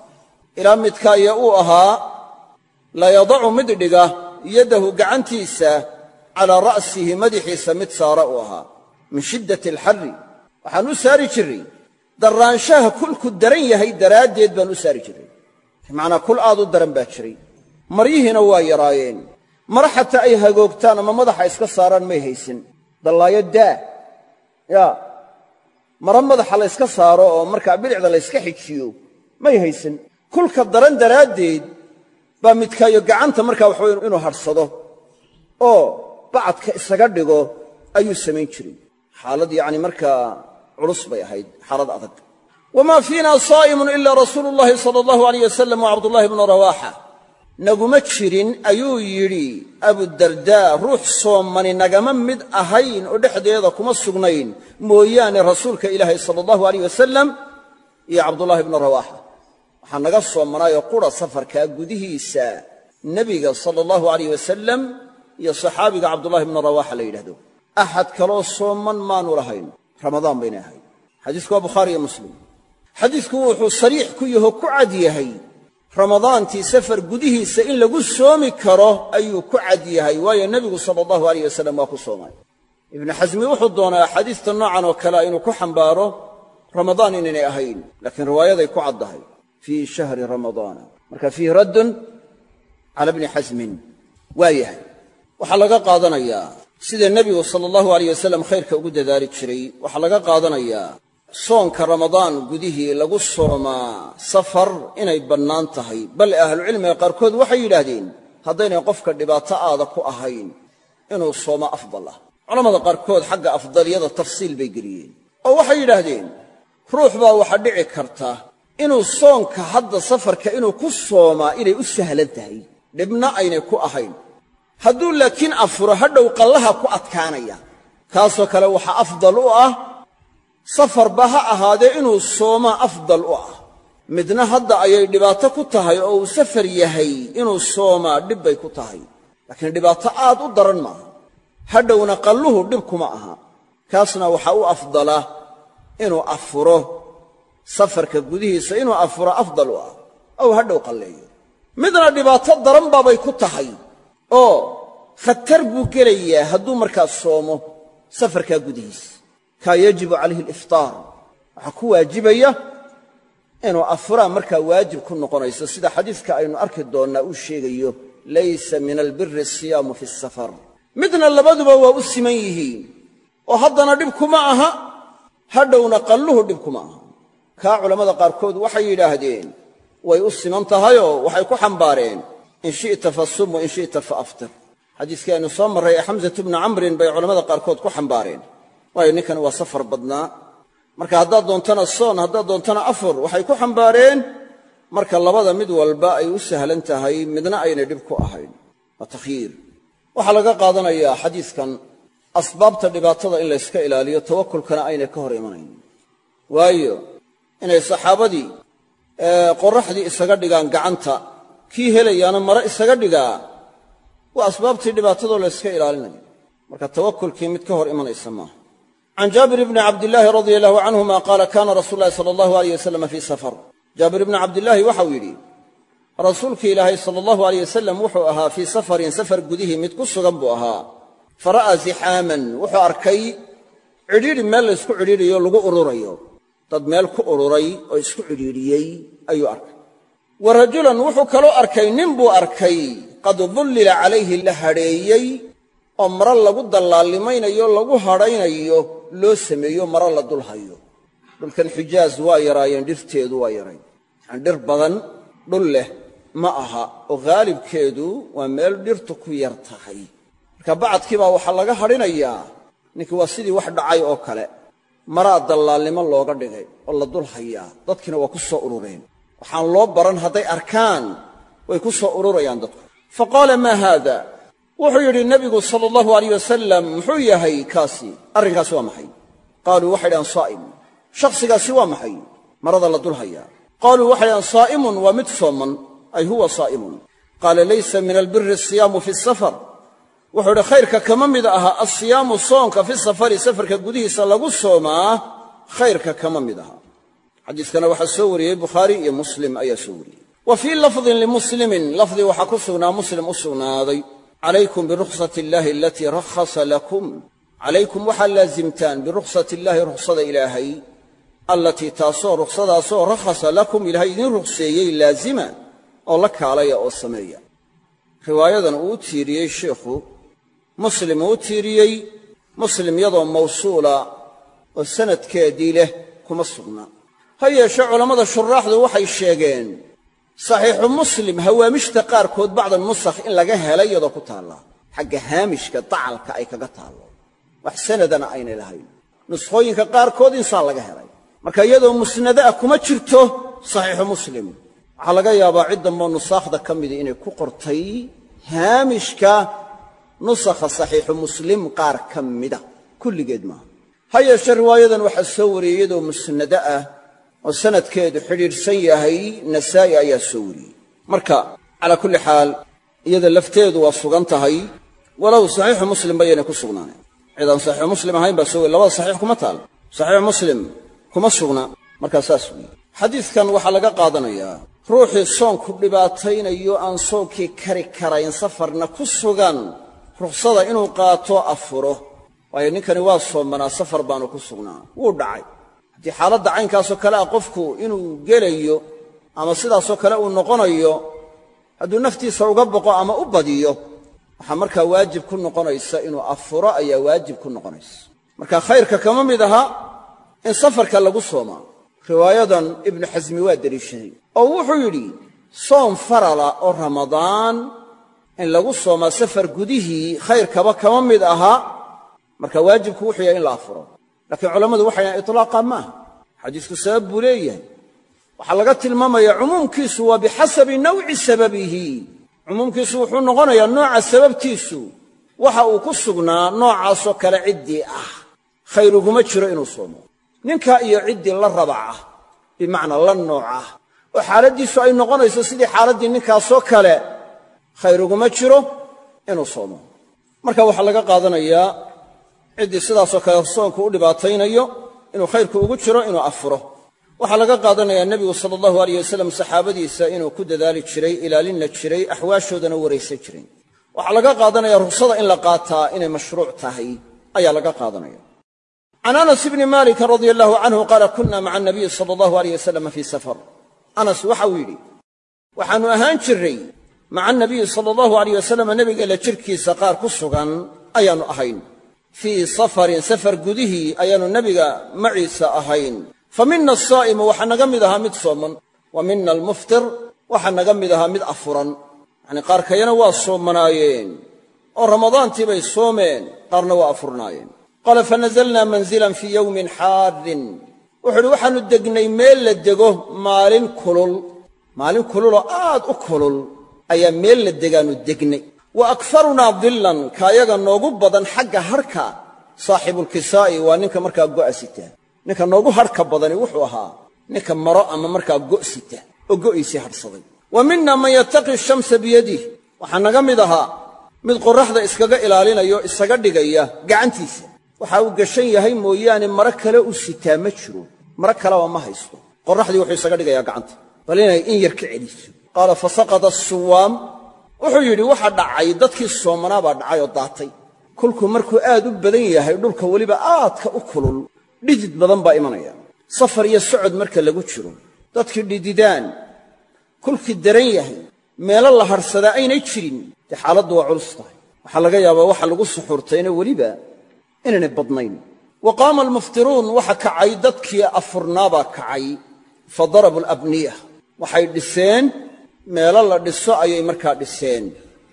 Ilaa midkaaya uu ahaa layadacu mid dhiga yadahu gacantiisa calaa ra'sihi madaxiisa mid saara uu ahaa. Min shiddati alxarri waxaan u saari jirray darraanshaha kulku daran yahay daraaddeed baan u saari jirray bimacnaa kul aad u daran baa jiray. Maryihiina waa yaraayeen. Mar xataa ay hagoogtaan ama madaxa iska saaraan may haysan dallaayo daa. Yaa mara madaxa la yska saaro oo markaa bidicda la yska xijiyo may haysan kulka daran daraaddeed baa midkaayo gacanta markaa waxaway inuu hadhsado oo bacadka isaga dhigo ayuu samayn jiray. Xaalad yacni markaa culus bay ahayd xaalad adag. Wamaa fiina saa'imun ilaa rasuulu llahi sala allahu alayh wasalam wa cabdullaahi bnu rawaaxa. Naguma jirin ayuu yidhi abudardaa ruux soomani nagama mid ahayn oo dhexdeeda kuma sugnayn. Mooyaane rasuulka ilaahay sala allahu alayh wasalam iyo cabdullaahi bnu rawaaxa. Waxaa naga soomanaayoo qura safarkaa gudihiisa. Nebiga sala allahu alayh wasalam iyo saxaabiga cabdullahi bnu rawaaxa la yidhahdo axad kaloo sooman maanu lahayn ramadaan baynay ahayd xadiisku waa bukhaari iyo muslim. Xadiisku wuxuu sariix ku yaho ku cad yahay. Ramadaantii safar gudihiisa in lagu soomi karo ayuu ku cad yahay waayo nebigu sala allahu alayh wasalam waa ku soomay. Ibnu xasmi wuxuu doonaa axaadiista noocan oo kalea inuu ku xambaaro ramadaan inaynay ahayn laakiin riwaayaday ku caddahay fii shahri ramadaana marka fiihi raddun cala bni xasmin waa yahay. Waxaa laga qaadanayaa sida nebigu sala allahu alayh wasalam khayrka ugu dadaali jiray waxaa laga qaadanayaa soonka ramadaan gudihii lagu soomaa safar inay bannaan tahay. Bal ahlucilmiga qaarkood waxay yidhaahdeen haddaynay qofka dhibaato aada ku ahayn inuu soomo afdal ah. Culammada qaarkood xagga afdaliyada tafsiil bay geliyeen. Oo waxay yidhaahdeen ruux baa waxaa dhici karta inuu soonka hadda safarka inuu ku soomaa inay u sahlan tahay. Dhibna aynay ku ahayn hadduu laakiin afuro hadhow qallaha ku adkaanaya. Kaasoo kale waxaa afdal u ah safarba ha ahaadee inuu soomaa afdal u ah. Midna hadda ayay dhibaato ku tahay oo uu safar yahay inuu soomaa dhib bay ku tahay. Laakiin dhibaato aad u daran maaha. Hadhowna qalluhu dhib kuma aha. Kaasna waxaa u afdala inuu afuro. Safarka gudihiisa inuu afuro afdal u ah. Ow hadhow qalleeyo. Midna dhibaato daran baabay ku tahay oo khatar buu gelayaa hadduu markaa soomo safarkaa gudihiisa kaa yajibu calayhi aliftaar. Waxaa ku waajibaya inuu afuraa markaa waajib ku noqonayso. Sida xadiiska aynu arki doonnaa uu sheegayo laysa min albiri asiyaamu fi safar. Midna labaduba waa u siman yihiin. Oo haddana dhib kuma aha hadhowna qalluhu dhib kuma aha. Kaa culammada qaarkood waxay yidhaahdeen way u siman tahayoo waxay ku xambaareen in shi'ta fa sum wa in shi'ta fa aftir. Xadiiskii aynu soo marray ee xamsatu bnu camrin bay culammada qaarkood ku xambaareen. Waayo ninkani waa safar badnaa. Marka haddaad doontana soon haddaad doontana afur waxay ku xambaareen marka labada mid walba ay u sahlan tahay midna aynay dhib ku ahayn. Waa takhyiir waxaa laga qaadanayaa xadiiskan asbaabta dhibaatada in layska ilaaliyo tawakulkana aynay ka hor imanayn waayo inay saxaabadii qorraxdii isaga dhigaan gacanta kii helayaana mare isaga dhigaa waa asbaabtii dhibaatadoo layska ilaalinayo marka tawakulkii mid ka hor imanaysa maaha can jaabir bni cabdillaahi radia allahu canhuma qaala kaana rasuulu llahi sala allahu aleyh wasalam fii safar. Jaabir ibni cabdillaahi waxau yidhi rasuulki ilaahay sala allahu aleyh wasalam wuxuu ahaa fii safarin safar gudihii mid ku sugan buu ahaa. Fara'aa zixaaman wuxuu arkay cidhiidhi meel laysku cidhiidhiyo lagu ururayo. Dad meel ku ururay oo isku cidhiidhiyey ayuu arkay wa rajulan wuxuu kaloo arkay nin buu arkay qad dullila calayhi la hadheeyey oo maro lagu dallaalimaynayo lagu hadhaynayo loo sameeyo maro la dul hayo. Dhulkan xijaaz waa yaraayeen dhirteedu waa yarayn. Yani dhir badan dhul leh ma aha. Oo haalibkeedu waa meel dhirtu ku yar tahay. Marka bacadkii baa waxaa laga hadhinayaa ninkii waa sidii wax dhacay oo kale. Maraa dallaalnimo looga dhigay oo la dul hayaa. Dadkiina waa ku soo urureen waxaan loo baran hadday arkaan way ku soo ururayaan dadku. Fa qaala maa haada? Wuxuu yidhi nebigu sala allahu alayh wasalam muxuu yahay kaasi? Arrinkaasi waa maxay? Qaaluu waxay dhahaan saa'im shakhsigaasi waa maxay? Marada la dul hayaa qaaluu waxay dhahaan saa'imun waa mid sooman. Ay huwa saa'imun. Qaala laysa min albiri asiyaamu fi safar. Wuxuu idhi khayrka kama mid aha asiyaamu soonka fi safari safarka gudihiisa lagu soomaa khayrka kama mid aha xadiiskana waxaa soo wariyey bukhaari iyo muslim ayaa soo wariyey. Wa fii lafdin limuslimin lafdi waxaa ku sugnaa muslim u sugnaaday calaykum birukhsati illaahi alatii rakhasa lakum. Calaykum waxaad laasimtaan birukhsati illaahi rukhsada ilaahay allatii taasoo rukhsadaasoo rakhasa lakum ilaahay idiin rukhseeyey laazima oo la kaalaya oo sameeya. Riwaayadan uu u tiiriyey sheikhu muslim uu tiiriyey muslim iyadoo mawsuula oo sanadkeedii leh kuma sugna ha yeeshee culammada shuraaxdu waxay sheegeen saxiixu muslim hawaamishta qaarkood bacda nusakh in laga helay iyadoo ku taalla xagga haamishka dacalka ay kaga taallo wax sanadana aynay lahayn. Nuskhooyinka qaarkood insaa laga helay. Marka iyadoo musnada ah kuma jirto saxiixu muslim. Waxaa laga yaabaa cid damboo nusaakhda ka midii inay ku qortay haamishka nusakha saxiixu muslim qaar ka mida. Kulligeed maaha. Ha yeeshee riwaayadan waxaa soo wariyey iyadoo musnado ah oo sanadkeedu xidhiidhsan yahay nasaa'i ayaa soo wariyey. Marka calaa kulli xaal iyada lafteedu waa sugan tahay walow saxiixu muslim bayaynay ku sugnaaneen. Cidaan saxiixu muslim ahayn baa soo wariy labada saxiix kuma taal. Saxiixu muslim kuma sugna. Markaa saas weeye xadiidkan waxaa laga qaadanayaa ruuxii soonku dhibaataynayo aan soonkii kari karayn safarna ku sugan rukhsada inuu qaato afuro. Waayo ninkani waa soomanaa safar baanu ku sugnaa. Wuu dhacay haddii xaaladda caynkaasoo kale ah qofku inuu gelayo ama sidaasoo kale uu noqonayo hadduu naftiisa uga boqo ama u badiyo waxaa markaa waajib ku noqonaysa inuu afuro ayaa waajib ku noqonaysa. Marka khayrka kama mid aha in safarka lagu soomaa. Riwaayadan ibnu xasmi waa deliishaday oo wuxuu yidhi soom farala oo ramadaan in lagu soomaa safar gudihii khayrkaba kama mid ahaa marka waajibku wuxuu yahay in la afuro laakiin culammadu waxay dhahan itlaaqa maaha xadiisku sabab buu leeyahay. Waxaa laga tilmaamayaa cumuumkiisu waa bixasabi nawci sababihi. Cumuumkiisu wuxuu noqonayaa nooca sababtiisu. Waxa uu ku sugnaa noocaasoo kale ciddii ah. Khayruguma jiro inuu soomo. Ninkaa iyo ciddii la rabac ah bimacnaa la nooc ah. Oo xaaladdiisu ay noqonayso sidii xaaladdii ninkaasoo kale khayruguma jiro inuu soomo. Marka waxaa laga qaadanayaa ciddii sidaasoo kale soonku u dhibaataynayo inuu khayrku ugu jiro inuu afuro. Waxaa laga qaadanayaa nebigu sala allahu alayh wasalam saxaabadiisa inuu ku dadaali jiray ilaalinna jiray axwaashoodana waraysan jiray waxaa laga qaadanaya ruksada in la qaataa inay mashruuc tahay ayaa laga qaadanaya. Can anas bni malikin radia allahu canhu qaala kunna maca anabiyi sala allahu alayh wasalam fii safar. Anas waxa uu yidhi waxaannu ahaan jirray maca anabiyi sala allahu alayh wasalam nebiga la jirkiisa qaar ku sugan ayaannu ahayn fii safarin safar gudihii ayaannu nebiga maciisa ahayn. Fa mina asaa'imu waxaa naga mid ahaa mid sooman. Wa mina almuftir waxaa naga mid ahaa mid afuran. Yacnii qaarkayana waa soomanaayeen oo ramadaantii bay soomeen qaarna waa afurnaayeen. Qaala fanazalnaa manzilan fii yowmin xaarin wuxuu uhi waxaannu degnay meel la dego maalin kulul. Maalin kululoo aad u kulul ayaa meel la degaannu degnay wa akfarunaa dillan kaayaga noogu badan xagga harhka saaxibulkisaa'i waa ninka markaa go'a sita ninka noogu harhka badani wuxuu ahaa ninka maro ama markaa go' sita oo go'iisii hadhsaday wa mina man yattaqi shamsa biyadih waxaa naga mid ahaa mid qorraxda iskaga ilaalinaya oo isaga dhigaya gacantiisa. Waxa uu gashan yahay mooyaane maro kale u sitaa ma jiro. Maro kaleba ma haysto. Qorraxdii wuxuu isaga dhigayaa gacanta. Bal inay in yar ka celiso. Qaala fasaqada asuwaam wuxuu yidhi waxa dhacay dadkii soomanaa baa dhacay oo daatay. Kulku markuu aad u badan yahay dhulka weliba aadka u kulul. Dhidid badan baa imanaya. Safar iyo socod marka lagu jiro dadkii dhididaan kulkii daran yahay meelo la hadhsadaa aynay jirin dee xaaladdu waa culus tahay. Waxaa laga yaabaa waxa lagu suxuurtayna weliba inaynay badnayn. Wa qaama almuftiruun waxa kacay dadkii afurnaabaa kacay. Fa darabuu alabniya waxay dhiseen meelo la dhiso ayay markaa dhiseen.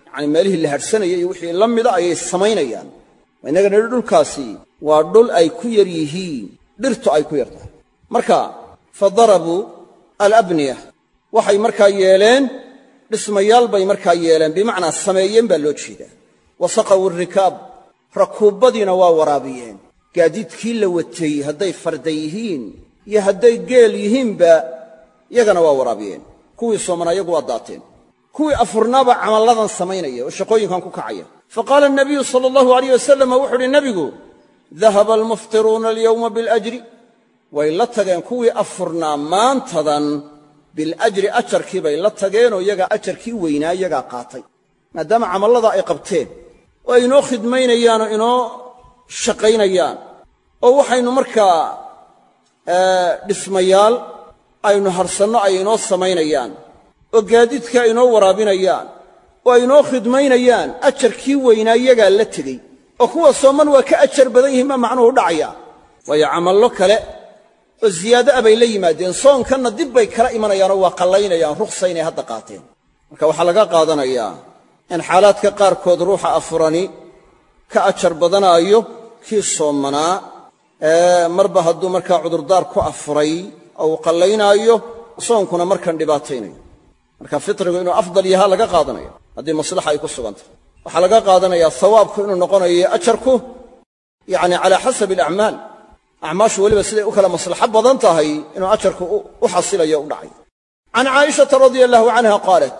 Yacanii meelihii la hadhsanayay iyo wixii la mida ayay samaynayaan. Innaga nidhi dhulkaasi waa dhul ay ku yar yihiin dhirtu ay ku yar marka fa darabuu alabniya. Waxay markaa yeeleen dhismayaal bay markaa yeeleen bimacnaa sameeyeen baa loo jeedaa. Wa saqawu rikaab rakuubbadiina waa waraabiyeen. Gaadiidkii la watay hadday farda yihiin iyo hadday geel yihiinba yagana waa waraabiyeen kuwii soomanaa yagu waa daateen. Kuwii afurnaaba camalladan samaynaya oo shaqooyinkan ku kacaya. Fa qaala nabiyu sala allahu alayh wasalam wuxu uhi nebigu dahaba almuftiruuna alyowma biاlajri way la tageen kuwii afurnaa maantadan. Biljri ajarkii bay la tageenoo yagaa ajarkii weynaa yagaa qaatay. Maadaama camallada ay qabteen oo inoo khidmaynayaanoo inoo shaqaynayaan oo waxaynu markaa dhismayaal aynu harsanno ay inoo samaynayaan oo gaadiidka ay inoo waraabinayaan oo ay inoo khidmaynayaan ajarkii weynaa yagaa la tegey oo kuwa sooman waa ka ajar badan yihiin baa macnuhu dhacaya. Waayo camallo kale oo ziyaado ah bay la yimaadeen soonkanna dib bay kala imanayaanoo waa qallaynayaan rukhsa inay hadda qaateen. Marka waxaa laga qaadanayaa in xaalaadka qaarkood ruuxa afurani ka ajar badanaayo kii soomanaa marba hadduu markaa cudurdaar ku afuray oo uu qallaynaayo soonkuna markan dhibaataynayo. Marka fitrigu inuu afdal yahaa laga qaadanaya haddii maslaxa ay ku sugantahay waxaa laga qaadanayaa hawaabku inuu noqonayo ajarku yacni calaa xasabi alacmaal acmaashu weliba siday u kala maslaxo badan tahay inuu ajarku u xasilayo u dhacay. Can caa'ishata radia allahu canha qaalat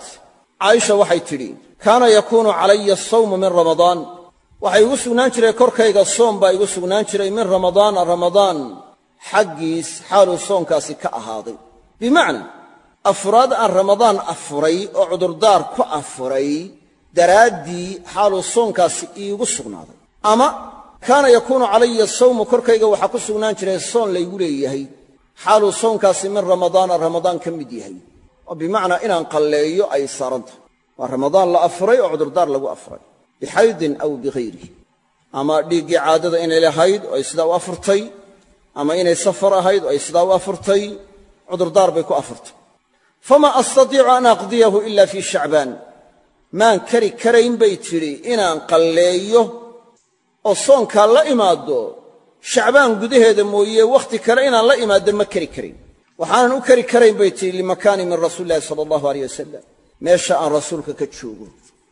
caaisha waxay tidhi kaana yakuunu calaya asawmu min ramadaan. Waxaa igu sugnaan jiray korkayga soom baa igu sugnaan jiray min ramadaana ramadaan xaggiis xaaluu soonkaasi ka ahaaday. Bimacnaa afuraad aan ramadaan afuray oo cudurdaar ku afuray daraaddii xaaluu soonkaasi iigu sugnaaday. Ama kaana yakuunu calaya sawmu korkayga waxaa ku sugnaan jiray soon laygu leeyahay. Xaaluu soonkaasi min ramadaana ramadaan ka mid yahay. Oo bimacnaa inaan qalleeyo ay saaran tahay waa ramadaan la afuray oo cudurdaar lagu afuray. Bixaydin aw bihayrihi ama dhiiggii caadada inay lahayd oo ay sidaa u afurtay ama inay safar ahayd ay sidaa u afurtay cudurdaar bay ku afurtay. Famaa astatiicu an aqdiyahu ila fii shacbaan. Maan kari karayn bay tidhi inaan qalleeyo oo soonkaa la imaaddo shacbaan gudaheeda mooye wakhti kale inaan la imaaddo ma kari karayn. Waxaanan u kari karayn bay tidhi limakaani min rasuuli illahi sala allahu aleyh wasalam meesha aan rasuulka ka joogo.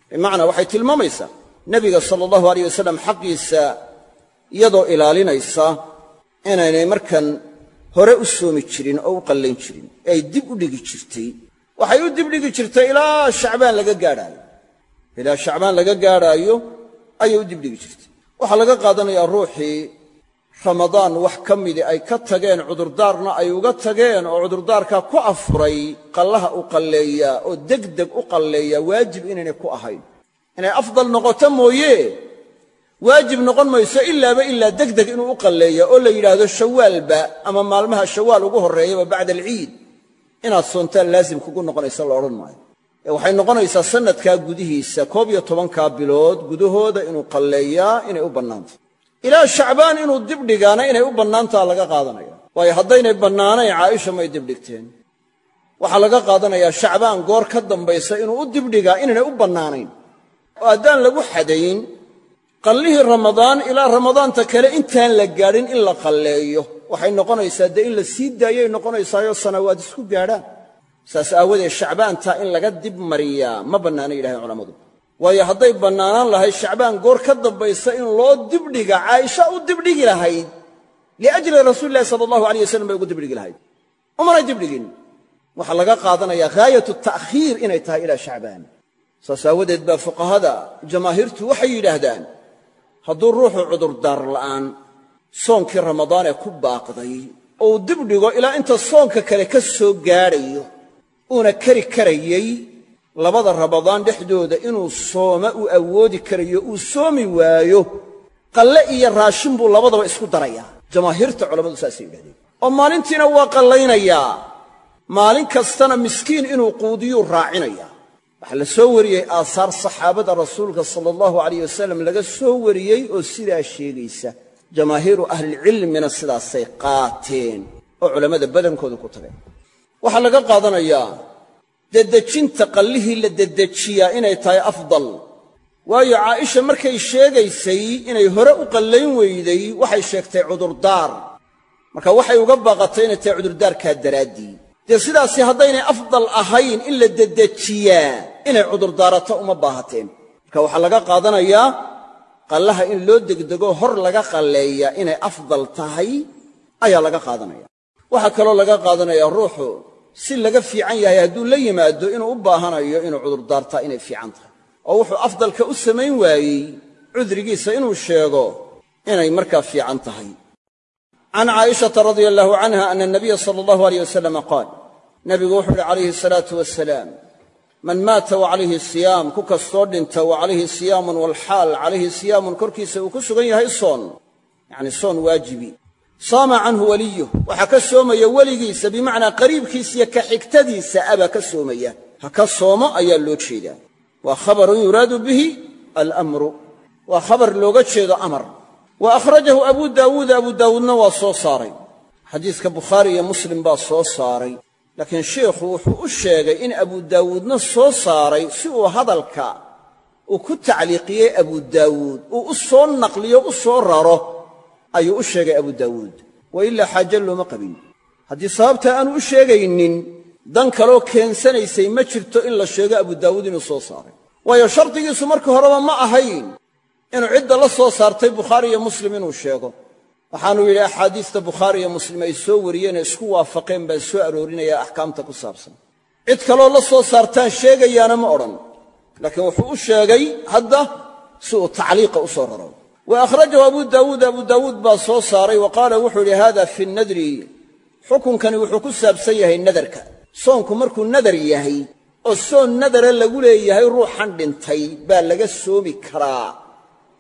Bimacnaa waxay tilmaamaysaa nebiga sala allahu aleyh wasalam xaqiisa iyadoo ilaalinaysa inaynay markan hore u soomi jirin oo u qallayn jirin ee ay dib u dhigi jirtay. Waxay u dib dhigi jirtay ilaa shacbaan laga gaadhaayo. Ilaa shacbaan laga gaadhaayo ayay u dib dhigi jirtay. Waxaa laga qaadanayaa ruuxii ramadaan wax ka midi ay ka tageen cudurdaarna ay uga tageen oo cudurdaarkaa ku afuray qallaha u qalleeyaa oo degdeg u qalleeyaa waajib inaynay ku ahayn. Inay afdal noqoto mooye waajib noqon mayso ilaaba ilaa degdeg inuu u qalleeya oo la yidhaahdo shawaalba ama maalmaha shawaal ugu horreeyaba bacda alciid. Inaad soontaan laazim kugu noqonaysa la odhan maayo. Ee waxay noqonaysaa sannadkaa gudihiisa koob iyo tobankaa bilood gudahooda inuu qalleeyaa inay u bannaantah ilaa shacbaan inuu dibdhigaana inay u bannaantaha laga qaadanaya. Waayo haddaynay bannaanayn caaisha may dibdhigteen waxaa laga qaadanayaa shacbaan goor ka dambaysa inuu u dibdhigaa inaynay u bannaanayn. Oo haddaan lagu xadayn qallihii ramadaan ilaa ramadaanta kale intaan la gaadhin in la qalleeyo. Waxay noqonaysaa dee in la sii daayay noqonaysaayo sanawaad isku gaadhaan. Saas aawadeed shacbaantaa in laga dib mariyaa ma bannaana yidhahdeen culammadu waayo hadday bannaanaan lahayd shacbaan goor ka dambaysa in loo dibdhiga caaisha u dibdhigi lahayd. Liajli rasuuli illahi sala allahu alay wasalam bay ugu dibdhigi lahayd. Umanay dibdhigin. Waxaa laga qaadanayaa ghaayatu ta'khiir inay tahay ilaa shacbaan. Saas aawadeed baa fuqahada jamaahiirtu waxay yidhaahdaan hadduu ruuxu cudurdaar la'aan soonkii ramadaan ee ku baaqday oo uu dibdhigo ilaa inta soonka kale ka soo gaadhayo uuna kari karayey labada ramadaan dhexdooda inuu sooma uu awoodi karayo uu soomi waayo qalle iyo raashin buu labadaba isku darayaa. Jamaahiirta culammadu saasay yidhahdeen. Oo maalintiina waa qallaynayaa. Maalin kastana miskiin inuu quudiyuu raacinayaa waxaa la soo wariyey aasaar saxaabada rasuulka sala allahu alayh wasalam laga soo wariyey oo sidaa sheegaysa jamaahiiru ahlilcilmina sidaasay qaateen oo culammada badankooda ku tageen waxaa laga qaadanayaa dedejinta qallihii la dedejiyaa inay tahay afdal. Waayo caaisha markay sheegaysay inay hore u qallayn weyday waxay sheegtay cudurdaar. Marka waxay uga baaqatay inay tahay cudurdaarkaa daraaddii dee sidaasi haddaynay afdal ahayn in la dedejiyaa inay cudurdaarato uma baahateen. Marka waxaa laga qaadanayaa qallaha in loo degdego hor laga qalleeyaa inay afdal tahay ayaa laga qaadanaya. Waxaa kaloo laga qaadanayaa ruuxu si laga fiican yahay hadduu la yimaado inuu u baahanayo inuu cudurdaartaa inay fiican tahay. Oo wuxuu afdalka u samayn waayey cudrigiisa inuu sheego inay markaa fiican tahay. Can caa'ishata radia allahu canha ana anabiya sala allahu aleyh wasalama qaal nabigu wuxuu uhi calayhi asalaatu wasalaam man maata wa calayhi siyaam ku kastoo dhinta wa calayhi siyaamun walxaal calayhi siyaamun korkiisa uu ku sugan yahay soon. Yacni soon waajibi. Saama canhu waliyuh waxaa ka soomaya weligiisa bimacnaa qariibkiisa iyo ka xigtadiisa abaa ka soomaya. Ha ka soomo ayaa loo jeedaa. Waa khabarun yuraadu bihi alamru. Waa khabar looga jeedo amar. Wa akhrajahu abu daawuud abu daawuudna waa soo saaray. Xadiiska bukhaari iyo muslim baa soo saaray laakiin sheikhu wuxuu u sheegay in abu daawuudna soo saaray si uu hadalka uu ku tacliiqiyey abu daawuud. Uu u soo naqliyo u soo raro ayuu u sheegay abu daawuud. Wa ilaa xaaje looma qabin. Haddii sababta aanu u sheegaynin dan kaloo keensanaysay ma jirto in la sheego abu daawuud inuu soo saaray. Waayo shardigiisu marka horeba ma ahayn inuu cidda la soo saartay bukhaari iyo muslim inuu sheego waxaanuu yidhi axaadiista bukhaari iyo muslim ay soo wariyeenee isku waafaqeen baan soo aroorinayaa axkaamta ku saabsan. Cid kaloo la soo saartaan sheegayaana ma odhan laakiin wuxuu u sheegay hadda si uu tacliiqa u soo raro. Wa akhrajahu abu daawuud abu daawuud baa soo saaray wa qaala wuxuu yidhi hada fi nadri. Xukunkani wuxuu ku saabsan yahay nadarka. Soonku markuu nadar yahay oo soon nadara lagu leeyahay ruuxan dhintay baa laga soomi karaa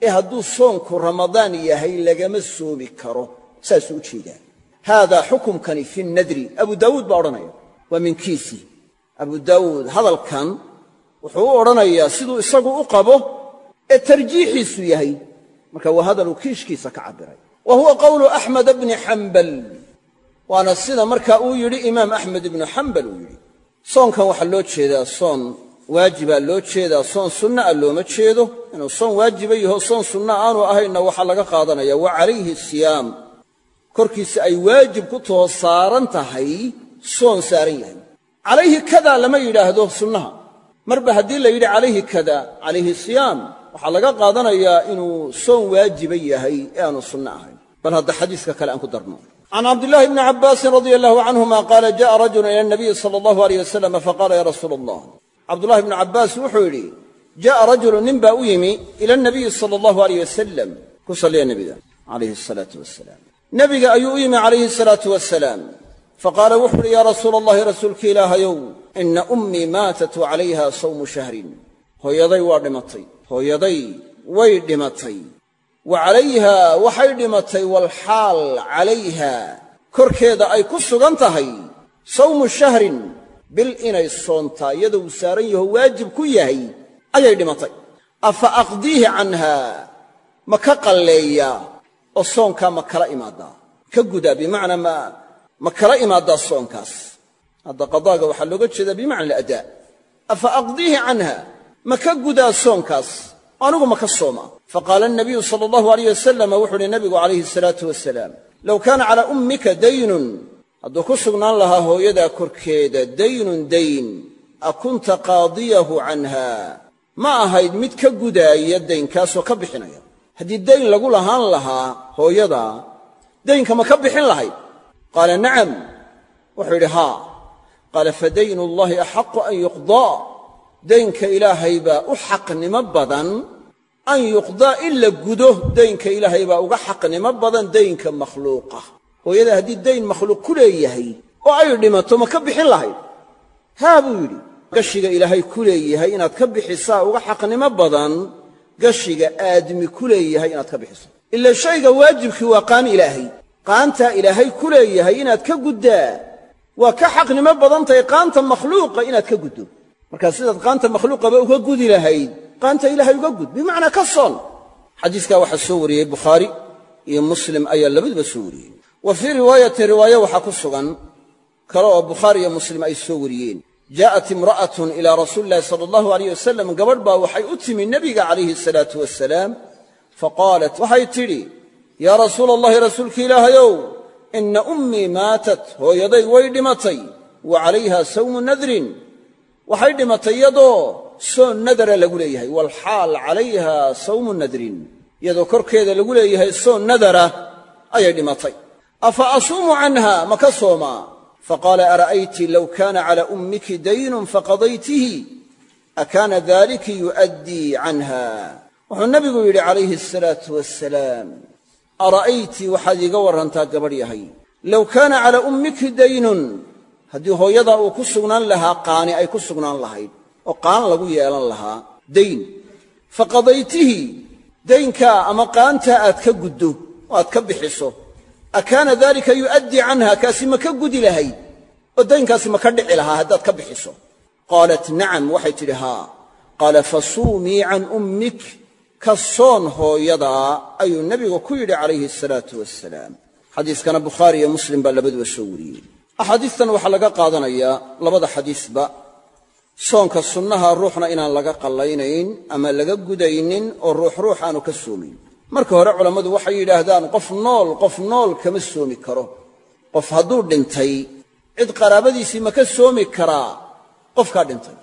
ee hadduu soonku ramadaan yahay lagama soomi karo saasuu u jeedaa haadaa xukumkani fi nadri abu daawuud baa odhanaya waa min kiisi abu daawuud hadalkan wuxuu u odhanayaa siduu isagu u qabo ee tarjiixiisu yahay. Marka waa hadaluu kiishkiisa ka cabbiray. Wa huwa qowlu axmed bni xambal waana sida marka uu yidhi imaam axmed ibnu xambal uu yidhi. Soonkan waxaa loo jeedaa soon waajibaa loo jeedaa soon sunna a looma jeedo. Inuu soon waajiba yaho soon sunna aanu ahaynna waxaa laga qaadanaya wa calayhi siyaam. Korkiisa ay waajib ku taho saaran tahay soon saaran yahay. Calayhi kadaa lama yidhaahdo sunnaha. Marba haddii la yidhi calayhi kada calayhi siyaam waxaa laga qaadanayaa inuu soon waajiba yahay ee aanu sunno ahayn. Bal hadda xadiiska kale aan ku darno. Can cabdillaahi bni cabbaasin radia allahu canhuma qaala ja'a rajulu ila nabiyi sala allahu aleyh wasalam faqaala ya rasuula allah cabdullahi bnu cabbaas wuxuu yidhi ja'a rajulu nin baa u yimi ila nabiyi sala allahu aleyh wasalam ku salliya nebiga calayhi asalaatu wasalaam nebiga ayuu u yimi calayhi asalaatu wasalaam faqaala wuxu uhi yaa rasuula allahi rasuulka ilaahayow ina ummii maatat wa calayha sawmu shahrin. Hooyaday waa dhimatay hooyaday way dhimatay. Wa calayha waxay dhimatay walxaal calayha korkeeda ay ku sugan tahay sawmu shahrin bil inay soontaa iyadoo uu saaran yaho waajib ku yahay ayay dhimatay. Afa aqdiihi canhaa ma ka qalleeyaa oo soonkaa ma kala imaadaa ka gudaa bimacnaa ma ma kala imaadaa soonkaas? Hadda qadaaga waxaa looga jeedaa bimacna aladaa afa aqdiihi canha? Ma ka gudaa soonkaas? Anigu ma ka soomaa. Faqaala anabiyu sala allahu alayh wasalama wuxu uhi nabigu calayhi asalaatu wasalaam low kaana calaa ummika daynun hadduu ku sugnaan lahaa hooyadaa korkeeda daynun dayn a kunta qaadiyahu canha ma ahayd mid ka gudaaya daynkaasoo ka bixinaya. Haddii dayn lagu lahaan lahaa hooyadaa daynka ma ka bixin lahayd. Qaala nacam. Wuxuu yidhi haa. Qaala fadaynu llahi axaqu an yuqdaa. Daynka ilaahay baa u xaqnimo badan an yuqdaa in la gudo daynka ilaahay baa uga xaqnimo badan daynka makhluuqa hooyada haddii dayn makhluuq ku leeyahay oo ay dhimato ma ka bixin lahayd? Haa buu yidhi. Gashiga ilaahay ku leeyahay inaad ka bixisaa uga xaqnimo badan gashiga aadmi ku leeyahay inaad ka bixiso. Ila shayga waajibkii waa qaan ilaahay. Qaantaa ilaahay ku leeyahay inaad ka guddaa. Waa ka xaqnimo badan tahay qaanta makhluuqa inaad ka guddo. Markaa sidaad qaanta makhluuqaba uga gudi lahayd qaanta ilaahay uga gud bimacnaa ka soon. Xadiiskaa waxaa soo wariyey bukhaari iyo muslim ayaa labaduba soo wariyey wa fii riwaayatin riwaaye waxaa ku sugan kale oo bukhaari iyo muslim ay soo wariyeen. Jaa'at imra'atun ilaa rasuuli illahi sala allahu alayh wasalam gabadh baa waxay u timi nebiga calayhi salaatu wasalaam faqaalat waxay tidhi yaa rasuula allahi rasuulki ilaahayow inna ummii maatat hooyaday way dhimatay wa calayha sawmu nadrin. Waxay dhimatay iyadoo soon nadara lagu leeyahay walxaal calayha sawmu korkeeda lagu leeyahay soon nadara ayay dhimatay afa asuumu canha? Ma ka soomaa? Faqaala ara'ayti low kaana cala ummiki daynun faqadaytihi akaana daliki yu'addii canha? Wuxuu nabigu yidhi calayhi asalaatu wasalaam ara'ayti waxaad iiga warrantaa gabadh yahay. Low kaana calaa ummiki daynun haddii hooyadaa uu ku sugnaan lahaa qaani ay ku sugnaan lahayd oo qaan lagu yeelan lahaa dayn. Faqadaytihi daynkaa ama qaantaa aad ka guddo oo aad ka bixiso akaana dalika yu'addii canha kaasi ma ka gudi lahayd oo daynkaasi ma ka dhici lahaa haddaad ka bixiso. Qaalat nacam waxay tidhi haa. Qaala fasuumii can ummik ka soon hooyadaa ayuu nebigu ku yidhi calayhi asalaatu wasalaam xadiiskana bukhaari iyo muslim baa labaduba soo wariyey. Axaadiistan waxaa laga qaadanayaa labada xadiisba. Soonka sunnaha ruuxna inaan laga qallaynayn ama laga gudaynin oo ruux ruux aanu ka soomayn marka hore culammadu waxay yidhaahdaan qof nool qof nool kama soomi karo. Qof hadduu dhintay cid qaraabadiisii ma ka soomi karaa. Qofkaa dhintay.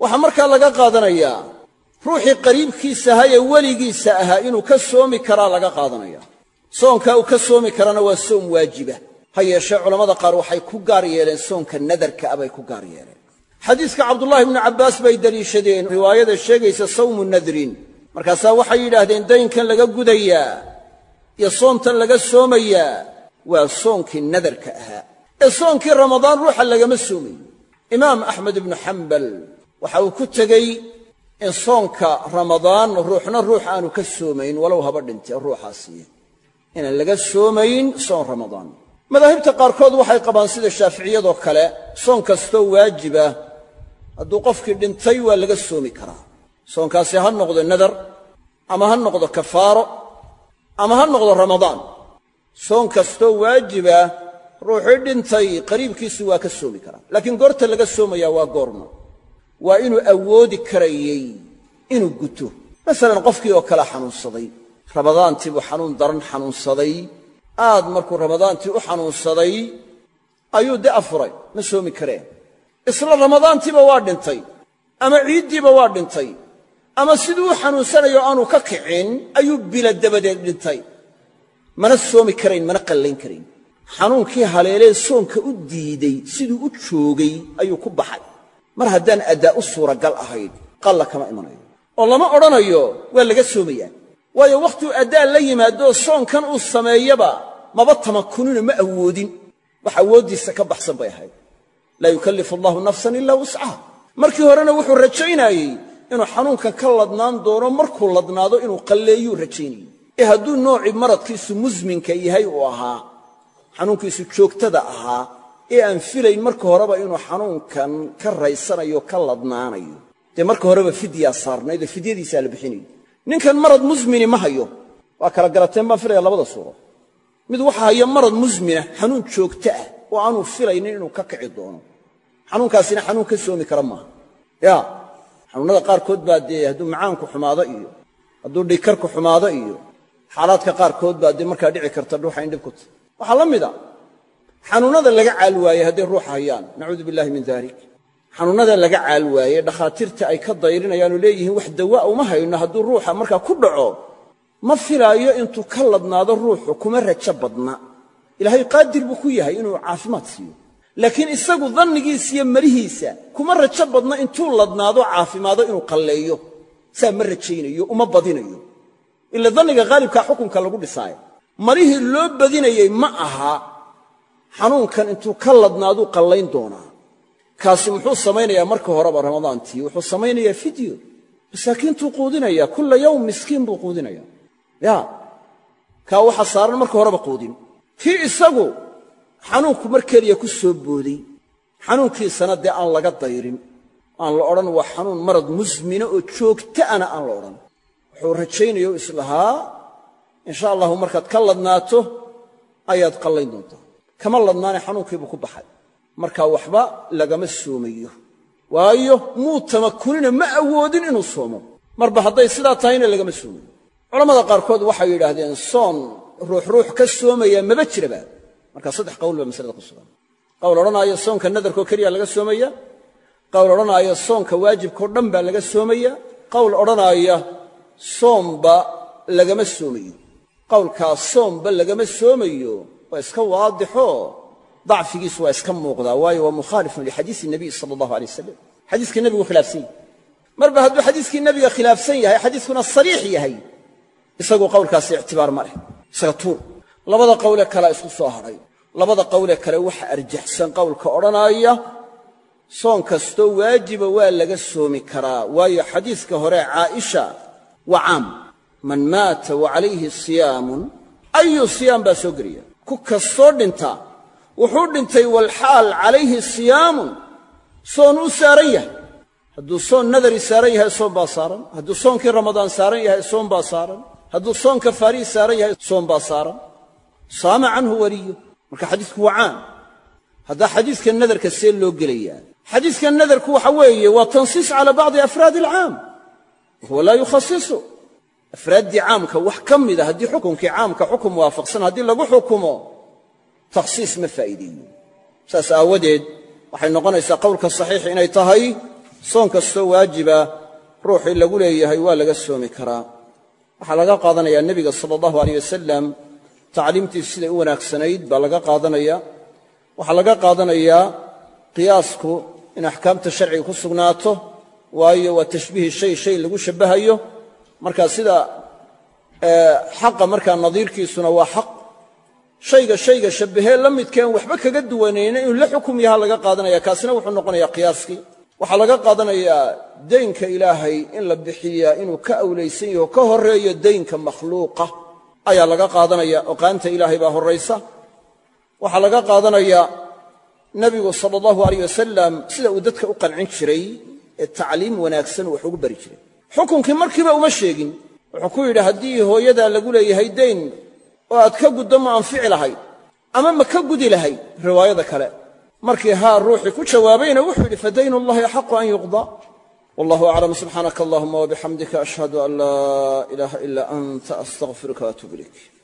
Waxaa markaa laga qaadanayaa ruuxii qariibkiisa ahaa ee weligiisa ahaa inuu ka soomi karaa laga qaadanaya. Soonkaa uu ka soomi karana waa soom waajiba. Ha yeeshee culammada qaar waxay ku gaar yeeleen soonka nadarka ah bay ku gaar yeeleen. Xadiiska cabdullaahi ibnu cabbaas bay deliishadeen riwaayada sheegaysa sawmu nadrin markaasaa waxay yidhaahdeen daynkan laga gudayaa iyo soontan laga soomayaa waa soonkii nadarka ahaa. Ee soonkii ramadaan ruuxa lagama soomayo imaam axmed ibnu xambal waxa uu ku tegey in soonka ramadaan ruuxna ruux aanu ka soomayn walow haba dhintee ruuxaasiiya inaan laga soomayn soon ramadaan. Madaahibta qaarkood waxay qabaan sida shaaficiyadoo kale soon kastoo waajiba hadduu qofkii dhintay waa laga soomi karaa soonkaasi ha noqdo nadar ama ha noqdo kafaaro ama ha noqdo ramadaan. Soon kastoo waajiba ruuxii dhintay qariibkiisu waa ka soomi karaa. Laakiin goorta laga soomaya waa goorma. Waa inuu awoodi karayey inuu guto. Masalan qofkii oo kale xanuunsaday ramadaantii buu xanuun daran xanuunsaday aad markuu ramadaantii u xanuunsaday ayuu de afuray ma soomi kareen. Isla ramadaantiiba waa dhintay ama ciiddiiba waa dhintay ama siduu u xanuunsanayo aanu ka kicin ayuu bila dabadeed dhintay. Mana soomi karayn mana qallayn karayn. Xanuunkii haleelee soonka u diiday siduu u joogay ayuu ku baxay. Mar haddaan addaa u suuragal ahayd qalla kama imanayo. Oo lama odhanayo waa laga soomayaa. Waayo wakhtuu addaa la yimaadoo soonkan uu sameeyaba maba tamakunino ma awoodin. Wax awooddiisa ka baxsan bay ahayd. Laa yukallifu allahu nafsan ilaa wuscaha markii horena wuxuu rajaynaayey inuu xanuunkan ka ladnaan doono markuu ladnaado inuu qalleeyuu rajaynayey ee hadduu noocii maradkiisu musminka yahay uu ahaa xanuunkiisu joogtada ahaa ee aan filayn marka horeba inuu xanuunkan ka raysanayo ka ladnaanayo. Dee marka horeba fidyaa saarnaydoo fidyadiisaa la bixinayo ninkan marad musmini ma hayo. Waa kala garateen baan filaya labada suuro. Mid waxa haya marad musmina xanuun joogto ah oo aanu filaynin inuu ka kici doono. Xanuunkaasina xanuun ka soomi kara maaha xanuunnada qaarkood baa dee hadduu macaanku xumaado iyo hadduu dhikarku xumaado iyo xaalaadka qaarkood baa dee markaa dhici karta ruuxa in dhib waxaa la mida xanuunnada laga caal waayey hadday ruuxa hayaan nacuudu billahi min dalik xanuunnada laga caal waayey dhakhaatiirta ay ka dayrinayaanoo leeyihiin wax dawaa uma hayno hadduu ruuxa markaa ku dhaco ma filaayo intuu ka ladnaado ruuxu kuma rajo badna. Ilaahay qaadir buu ku yahay inuu caafimaad siiyo laakiin isagu dannigiisa iyo marihiisa kuma rajo badna intuu ladnaado caafimaado inuu qalleeyo saa ma rajaynayo uma badinayo. Ila danniga haalibkaa xukunka lagu dhisaayo. Marihii loo badinayey ma aha xanuunkan intuu ka ladnaaduu qallayn doonaa. Kaasi muxuu samaynayaa marka horeba ramadaantii wuxuu samaynayaa fidyo. Masaakiintuu quudinaya kulla yowm miskiin buu quudinaya ya kaa waxaa saaran marka horeba quudin. Kii isagu xanuunku mar keliya ku soo booday xanuunkiisana dee aan laga dayrin aan la odhan waa xanuun marad musmina oo joogtaana aan la odhan. Wuxuu rajaynaya u islahaa insha allahu markaad ka ladnaato ayaad qallayn doontaa. Kama ladnaane xanuunkiibuu ku baxay. Marka waxba lagama soomayo. Waayo muu tamakunina ma awoodin inuu soomo. Marba hadday sidaa tahayna lagama soomayo. Culammada qaarkood waxay yidhaahdeen soon ruux ruux ka soomaya maba jiraba markaa saddex qowl baa masalada ku sugan. Qowl odhanaayo soonka nadarkoo keliya laga soomaya qowl odhanaayo soonka waajibkao dhan baa laga soomaya qowl odhanaaya soomba lagama soomayo. Qowlkaa soomba lagama soomayo waa iska waadixoo dacfigiisu waa iska muuqdaa waayo waa mukhaalifun lixadiisi nabiy sala allahu alay wasalam xadiiskii nebigu khilaafsan yahay. Marba hadduu xadiiskii nebiga khilaafsan yahay xadiiskuna sariix yahay isagu qowlkaasi ictibaar ma leh isaga tuur labada qowlee kalea isku soo hadhay labada qowlee kale waxa arjaxsan qowlka odhanaaya soon kastoo waajiba waa laga soomi karaa. Waayo xadiiska hore caaisha waa caam man maata wa calayhi siyaamun. Ayu siyaam baa soo gelaya ku kastoo dhinta wuxuu dhintay walxaal calayhi siyaamun. Soon uu saaran yahay. Hadduu soon nadari saaran yahay soon baa saaran. Hadduu soonkii ramadaan saaran yahay soon baa saaran. Hadduu soonka faarihi saaran yahay soon baa saaran saama canhu waliyo marka xadiisku waa caam haddaa xadiiska nadarka see loo gelayaa. Xadiiska nadarku waxa weeye waa tansiis cala bacdi afraadi alcaam. Wahuwa laa yukhasisu afraaddii caamka wax ka mida haddii xukunkii caamka xukum waafaqsan haddii lagu xukumo takhsiis ma faa'iideeyo. Saas aawadeed waxay noqonaysaa qowlka saxiixi inay tahay soon kastoo waajiba ruuxii lagu leeyahay waa laga soomi karaa. Waxaa laga qaadanayaa nebiga sala allahu aleyh wasalam tacliimtiisu siday u wanaagsanayd baa laga qaadanaya. Waxaa laga qaadanayaa qiyaasku in axkaamta sharciga ku sugnaato waayo waa tashbiihi shay shay lagu shabbahayo. Marka sida xaqa markaa nadiirkiisuna waa xaq. Shayga shayga shabbahee la midkeen waxba kaga duwanayna inuu la xukum yaha laga qaadanaya. Kaasina wuxuu noqonayaa qiyaaskii waxaa laga qaadanayaa daynka ilaahay in la bixiyaa inuu ka awlaysan yaho ka horreeyo daynka makhluuqa ayaa laga qaadanaya oqaanta ilaahay baa horraysa. Waxaa laga qaadanayaa nebigu sala allahu aleyh wasalam sida uu dadka u qancin jiray ee tacliim wanaagsan wax ugu bari jiray. Xukunkii markiiba uma sheegin. Wuxuu ku yidhi haddii hooyadaa lagu leeyahay dayn oo aad ka guddo ma anfici lahayd ama ma ka gudi lahayd riwaayada kale. Markii haa ruuxii ku jawaabayna wuxuu yidhi fa daynullahi axaqu an yuqdaa wallahu aclam subxaanaka allahuma wabixamdika ashhadu an laa ilaaha ila anta astaqfiruka waatuub ilayk